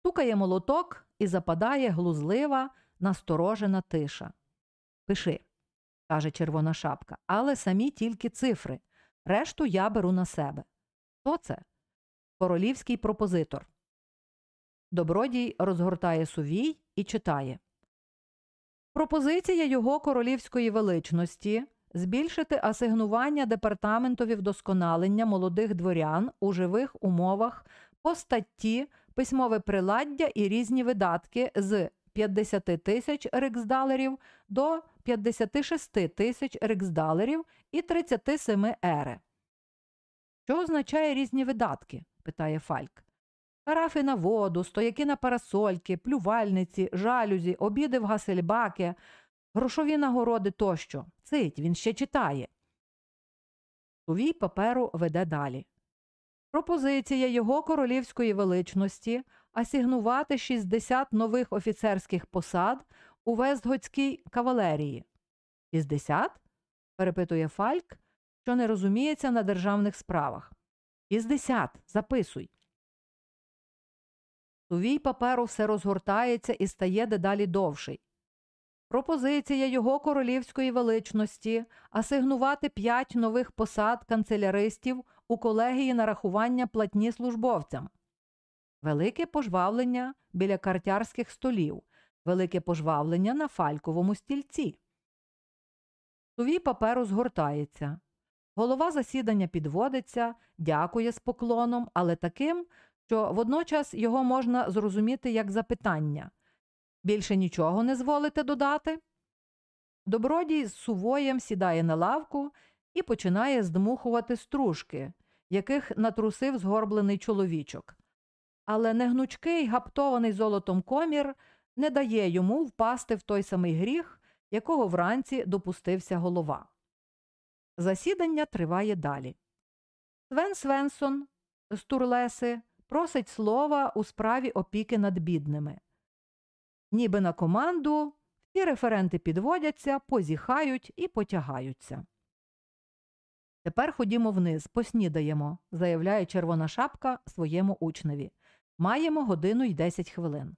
Стукає молоток і западає глузлива, насторожена тиша. Пиши, каже червона шапка, але самі тільки цифри. Решту я беру на себе. Хто це? Королівський пропозитор. Добродій розгортає сувій і читає Пропозиція його королівської величності збільшити асигнування департаментові вдосконалення молодих дворян у живих умовах по статті письмове приладдя і різні видатки з 50 тисяч риксдалерів до 56 тисяч риксдалерів і 37 ери. Що означає різні видатки? питає Фальк. Карафи на воду, стояки на парасольки, плювальниці, жалюзі, обіди в гасельбаки, грошові нагороди тощо. Цить, він ще читає. Сувій паперу веде далі. Пропозиція його королівської величності асігнувати 60 нових офіцерських посад у Вестготській кавалерії. 60? перепитує Фальк, що не розуміється на державних справах. 60. Записуй. Сувій паперу все розгортається і стає дедалі довший. Пропозиція його королівської величності асигнувати п'ять нових посад канцеляристів у колегії нарахування платні службовцям, велике пожвавлення біля картярських столів, велике пожвавлення на фальковому стільці. Сувій паперу згортається. Голова засідання підводиться, дякує з поклоном, але таким, що водночас його можна зрозуміти як запитання більше нічого не зволите додати? Добродій з сувоєм сідає на лавку і починає здмухувати стружки, яких натрусив згорблений чоловічок. Але негнучкий, гаптований золотом комір не дає йому впасти в той самий гріх, якого вранці допустився голова. Засідання триває далі. Свен Свенсон з Турлеси просить слова у справі опіки над бідними. Ніби на команду всі референти підводяться, позіхають і потягаються. Тепер ходімо вниз, поснідаємо, заявляє червона шапка своєму учневі. Маємо годину й десять хвилин.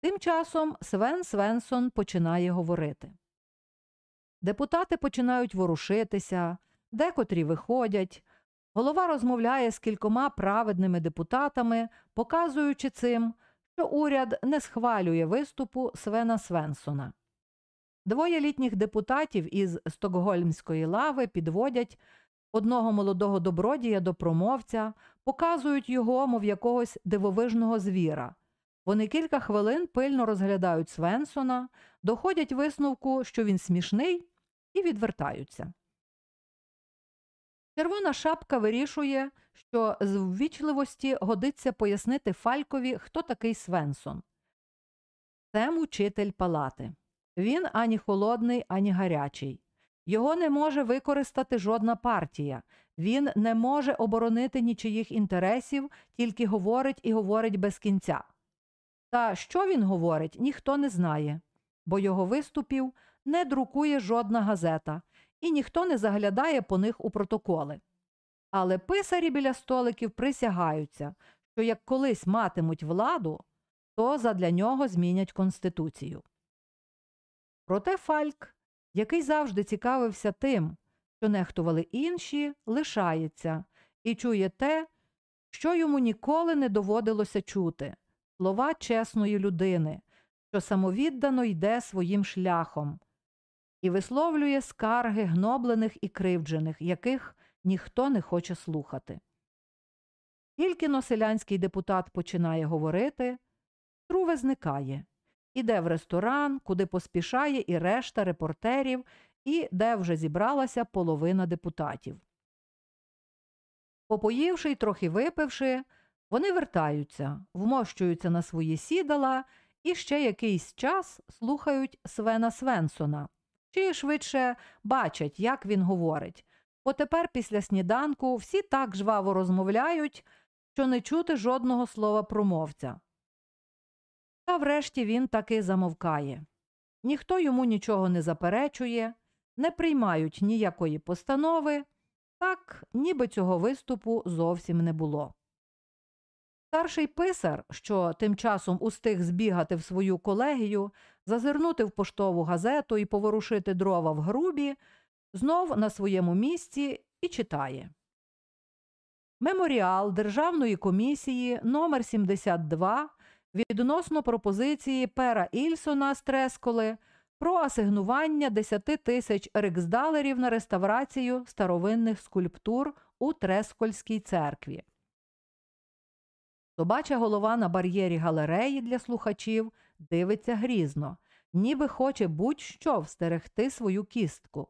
Тим часом Свен Свенсон починає говорити. Депутати починають ворушитися, декотрі виходять, Голова розмовляє з кількома праведними депутатами, показуючи цим, що уряд не схвалює виступу Свена Свенсона. Двоє літніх депутатів із Стокгольмської лави підводять одного молодого добродія до промовця, показують його, мов якогось дивовижного звіра. Вони кілька хвилин пильно розглядають Свенсона, доходять висновку, що він смішний, і відвертаються. Червона шапка вирішує, що з ввічливості годиться пояснити Фалькові, хто такий Свенсон. Це мучитель палати. Він ані холодний, ані гарячий. Його не може використати жодна партія. Він не може оборонити нічиїх інтересів, тільки говорить і говорить без кінця. Та що він говорить, ніхто не знає. бо його виступів не друкує жодна газета, і ніхто не заглядає по них у протоколи. Але писарі біля столиків присягаються, що як колись матимуть владу, то задля нього змінять Конституцію. Проте Фальк, який завжди цікавився тим, що нехтували інші, лишається і чує те, що йому ніколи не доводилося чути слова чесної людини, що самовіддано йде своїм шляхом, і висловлює скарги гноблених і кривджених, яких ніхто не хоче слухати. Тільки носелянський депутат починає говорити, Труве зникає, іде в ресторан, куди поспішає і решта репортерів, і де вже зібралася половина депутатів. Попоївши й трохи випивши, вони вертаються, вмощуються на свої сідала і ще якийсь час слухають Свена Свенсона, чи швидше бачать, як він говорить. Бо тепер після сніданку всі так жваво розмовляють, що не чути жодного слова промовця. Та врешті він таки замовкає. Ніхто йому нічого не заперечує, не приймають ніякої постанови, так ніби цього виступу зовсім не було. Старший писар, що тим часом устиг збігати в свою колегію, зазирнути в поштову газету і поворушити дрова в грубі, знов на своєму місці і читає. Меморіал Державної комісії номер 72 відносно пропозиції Пера Ільсона з Тресколи про асигнування 10 тисяч риксдалерів на реставрацію старовинних скульптур у Трескольській церкві. Собача голова на бар'єрі галереї для слухачів дивиться грізно, ніби хоче будь-що встерегти свою кістку.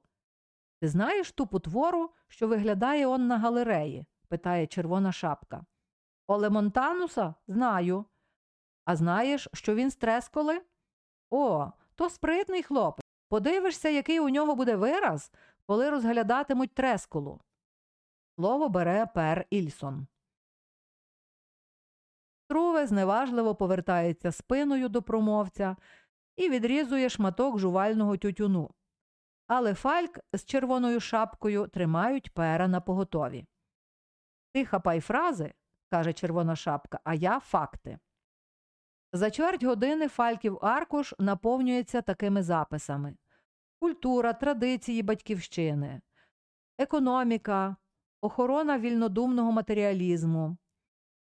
Ти знаєш ту потвору, що виглядає он на галереї? питає червона шапка. Оле Монтануса? Знаю. А знаєш, що він з Тресколи? О, то спритний хлопець. Подивишся, який у нього буде вираз, коли розглядатимуть тресколу. Слово бере пер Ільсон. Труве зневажливо повертається спиною до промовця і відрізує шматок жувального тютюну. Але фальк з червоною шапкою тримають пера на поготові. Ти хапай фрази, каже червона шапка, а я факти. За чверть години фальків аркуш наповнюється такими записами: культура, традиції батьківщини, економіка, охорона вільнодумного матеріалізму,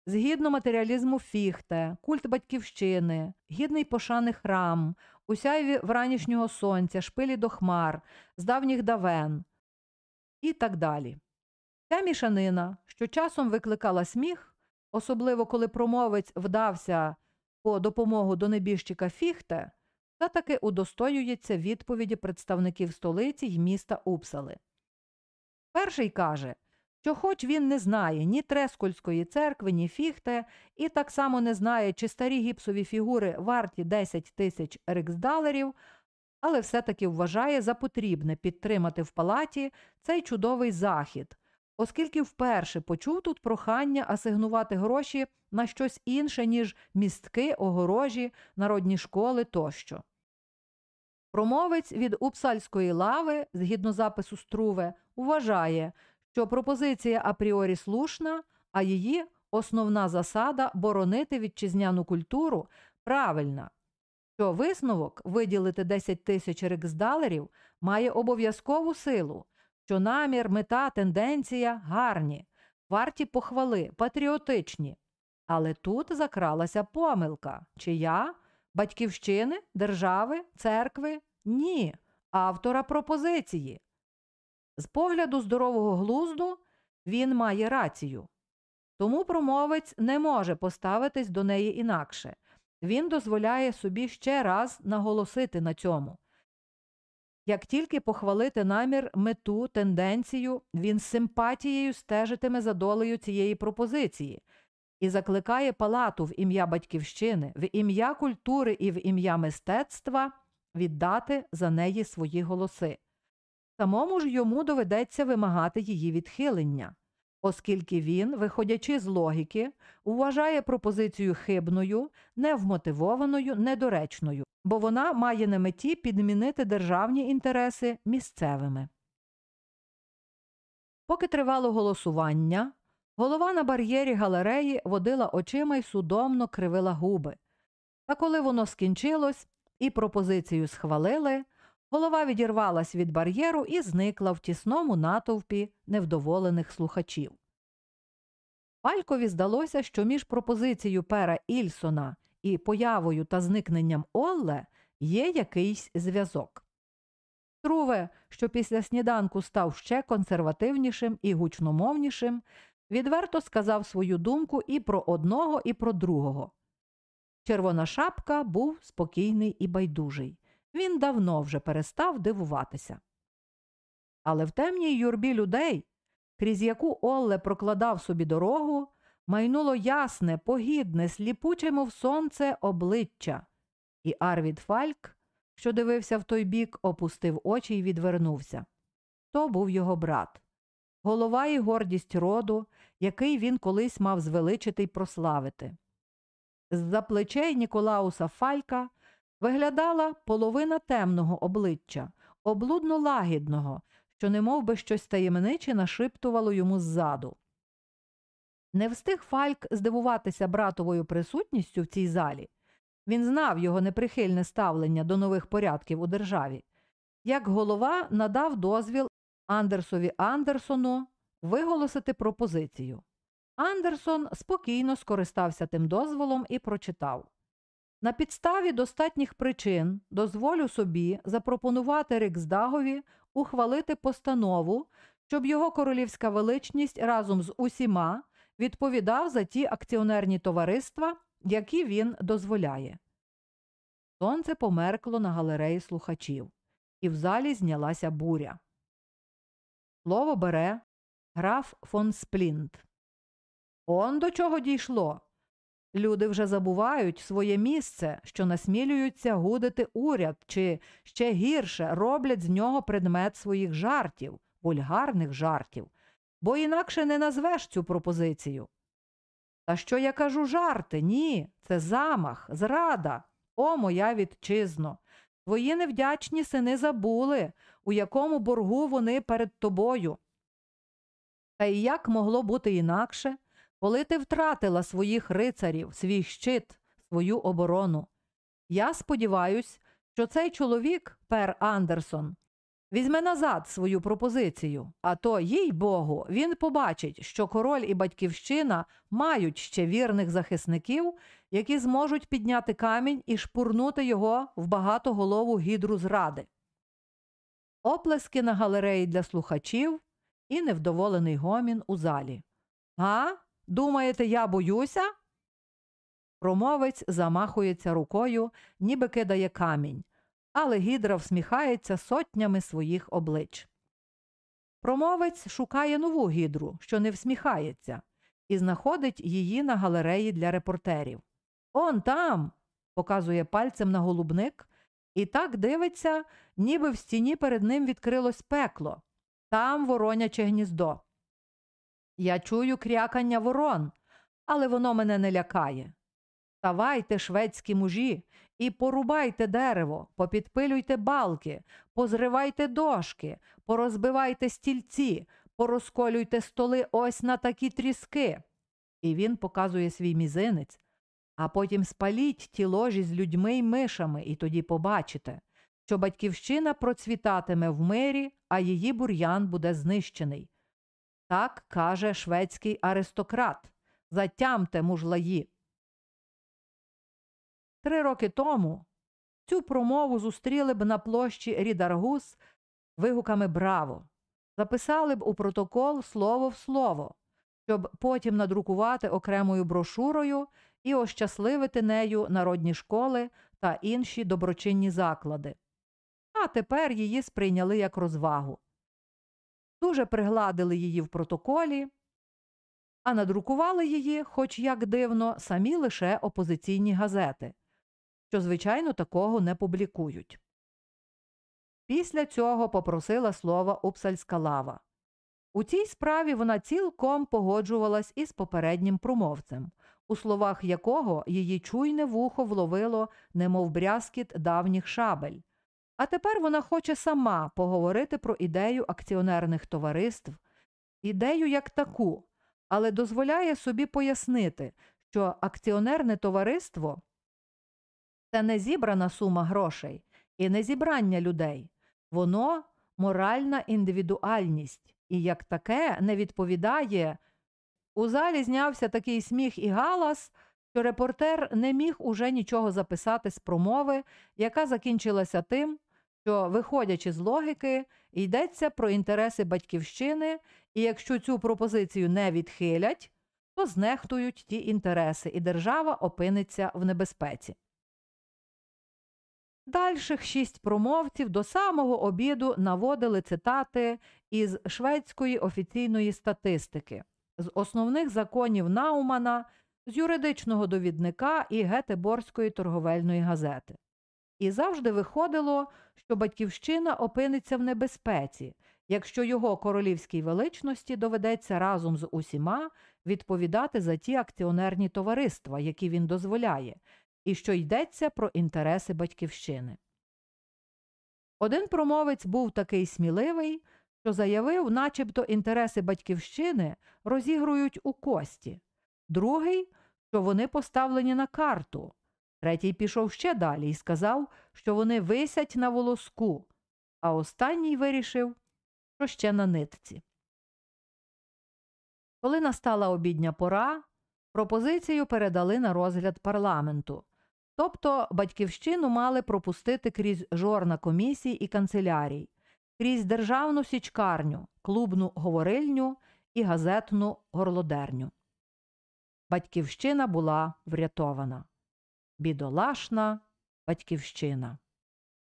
згідно матеріалізму фіхте, культ батьківщини, гідний пошани храм, усяйві вранішнього сонця, шпилі до хмар, з давніх давен і так далі. Ця мішанина, що часом викликала сміх, особливо коли промовець вдався по допомогу до небіжчика Фіхте, та таки удостоюється відповіді представників столиці й міста Упсали. Перший каже, що, хоч він не знає ні Трескольської церкви, ні фіхте, і так само не знає, чи старі гіпсові фігури варті 10 тисяч риксдалерів, але все-таки вважає за потрібне підтримати в палаті цей чудовий захід, оскільки вперше почув тут прохання асигнувати гроші на щось інше, ніж містки, огорожі, народні школи тощо. Промовець від Упсальської лави, згідно запису Струве, вважає, що пропозиція апріорі слушна, а її основна засада боронити вітчизняну культуру правильна, що висновок виділити 10 тисяч риксдалерів має обов'язкову силу, що намір, мета, тенденція гарні, варті похвали, патріотичні. Але тут закралася помилка чия? Батьківщини, держави, церкви? Ні, автора пропозиції. З погляду здорового глузду він має рацію. Тому промовець не може поставитись до неї інакше. Він дозволяє собі ще раз наголосити на цьому. Як тільки похвалити намір, мету, тенденцію, він з симпатією стежитиме за долею цієї пропозиції і закликає палату в ім'я батьківщини, в ім'я культури і в ім'я мистецтва віддати за неї свої голоси. Самому ж йому доведеться вимагати її відхилення. оскільки він, виходячи з логіки, вважає пропозицію хибною, невмотивованою, недоречною, бо вона має на меті підмінити державні інтереси місцевими. Поки тривало голосування, голова на бар'єрі галереї водила очима й судомно кривила губи. Та коли воно скінчилось і пропозицію схвалили, голова відірвалась від бар'єру і зникла в тісному натовпі невдоволених слухачів. Палькові здалося, що між пропозицією пера Ільсона і появою та зникненням Олле є якийсь зв'язок. Труве, що після сніданку став ще консервативнішим і гучномовнішим, відверто сказав свою думку і про одного, і про другого. Червона шапка був спокійний і байдужий. Він давно вже перестав дивуватися. Але в темній юрбі людей, крізь яку Олле прокладав собі дорогу, майнуло ясне, погідне, сліпуче, мов сонце, обличчя, і Арвід Фальк, що дивився в той бік, опустив очі й відвернувся. То був його брат, голова і гордість роду, який він колись мав звеличити й прославити. З-за плечей Ніколауса Фалька виглядала половина темного обличчя, облудно лагідного, що немов би щось таємниче нашиптувало йому ззаду. Не встиг Фальк здивуватися братовою присутністю в цій залі. Він знав його неприхильне ставлення до нових порядків у державі. Як голова надав дозвіл Андерсові Андерсону виголосити пропозицію. Андерсон спокійно скористався тим дозволом і прочитав на підставі достатніх причин дозволю собі запропонувати Риксдагові ухвалити постанову, щоб його королівська величність разом з усіма відповідав за ті акціонерні товариства, які він дозволяє. Сонце померкло на галереї слухачів, і в залі знялася буря. Слово бере граф фон Сплінт. Он до чого дійшло. Люди вже забувають своє місце, що насмілюються гудити уряд, чи ще гірше роблять з нього предмет своїх жартів, вульгарних жартів, бо інакше не назвеш цю пропозицію. Та що я кажу жарти? Ні, це замах, зрада. О, моя вітчизно. Твої невдячні сини забули, у якому боргу вони перед тобою. Та і як могло бути інакше? Коли ти втратила своїх рицарів, свій щит, свою оборону. Я сподіваюся, що цей чоловік, пер Андерсон, візьме назад свою пропозицію, а то, їй Богу, він побачить, що король і батьківщина мають ще вірних захисників, які зможуть підняти камінь і шпурнути його в багатоголову гідру зради. Оплески на галереї для слухачів і невдоволений гомін у залі. Га? Думаєте, я боюся? Промовець замахується рукою, ніби кидає камінь, але гідра всміхається сотнями своїх облич. Промовець шукає нову гідру, що не всміхається, і знаходить її на галереї для репортерів. Он там. показує пальцем на голубник, і так дивиться, ніби в стіні перед ним відкрилось пекло. Там вороняче гніздо. Я чую крякання ворон, але воно мене не лякає. Ставайте, шведські мужі, і порубайте дерево, попідпилюйте балки, позривайте дошки, порозбивайте стільці, порозколюйте столи ось на такі тріски. І він показує свій мізинець, а потім спаліть ті ложі з людьми й мишами, і тоді побачите, що батьківщина процвітатиме в мирі, а її бур'ян буде знищений. Так каже шведський аристократ. Затямте мужлаї. Три роки тому цю промову зустріли б на площі Рідаргус вигуками Браво! Записали б у протокол слово в слово, щоб потім надрукувати окремою брошурою і ощасливити нею народні школи та інші доброчинні заклади. А тепер її сприйняли як розвагу дуже пригладили її в протоколі, а надрукували її, хоч як дивно, самі лише опозиційні газети, що, звичайно, такого не публікують. Після цього попросила слова Упсальська лава. У цій справі вона цілком погоджувалась із попереднім промовцем, у словах якого її чуйне вухо вловило, немов брязкіт давніх шабель. А тепер вона хоче сама поговорити про ідею акціонерних товариств, ідею як таку, але дозволяє собі пояснити, що акціонерне товариство це не зібрана сума грошей і не зібрання людей, воно моральна індивідуальність і як таке не відповідає. У залі знявся такий сміх і галас, що репортер не міг уже нічого записати з промови, яка закінчилася тим, що, виходячи з логіки, йдеться про інтереси батьківщини, і якщо цю пропозицію не відхилять, то знехтують ті інтереси, і держава опиниться в небезпеці. Дальших шість промовців до самого обіду наводили цитати із шведської офіційної статистики, з основних законів Наумана, з юридичного довідника і Гетеборської торговельної газети. І завжди виходило, що батьківщина опиниться в небезпеці, якщо його королівській величності доведеться разом з усіма відповідати за ті акціонерні товариства, які він дозволяє, і що йдеться про інтереси батьківщини. Один промовець був такий сміливий, що заявив, начебто інтереси батьківщини розігрують у кості, другий, що вони поставлені на карту. Третій пішов ще далі і сказав, що вони висять на волоску, а останній вирішив, що ще на нитці. Коли настала обідня пора, пропозицію передали на розгляд парламенту, тобто батьківщину мали пропустити крізь жорна комісій і канцелярій, крізь державну січкарню, клубну говорильню і газетну горлодерню. Батьківщина була врятована. Бідолашна батьківщина.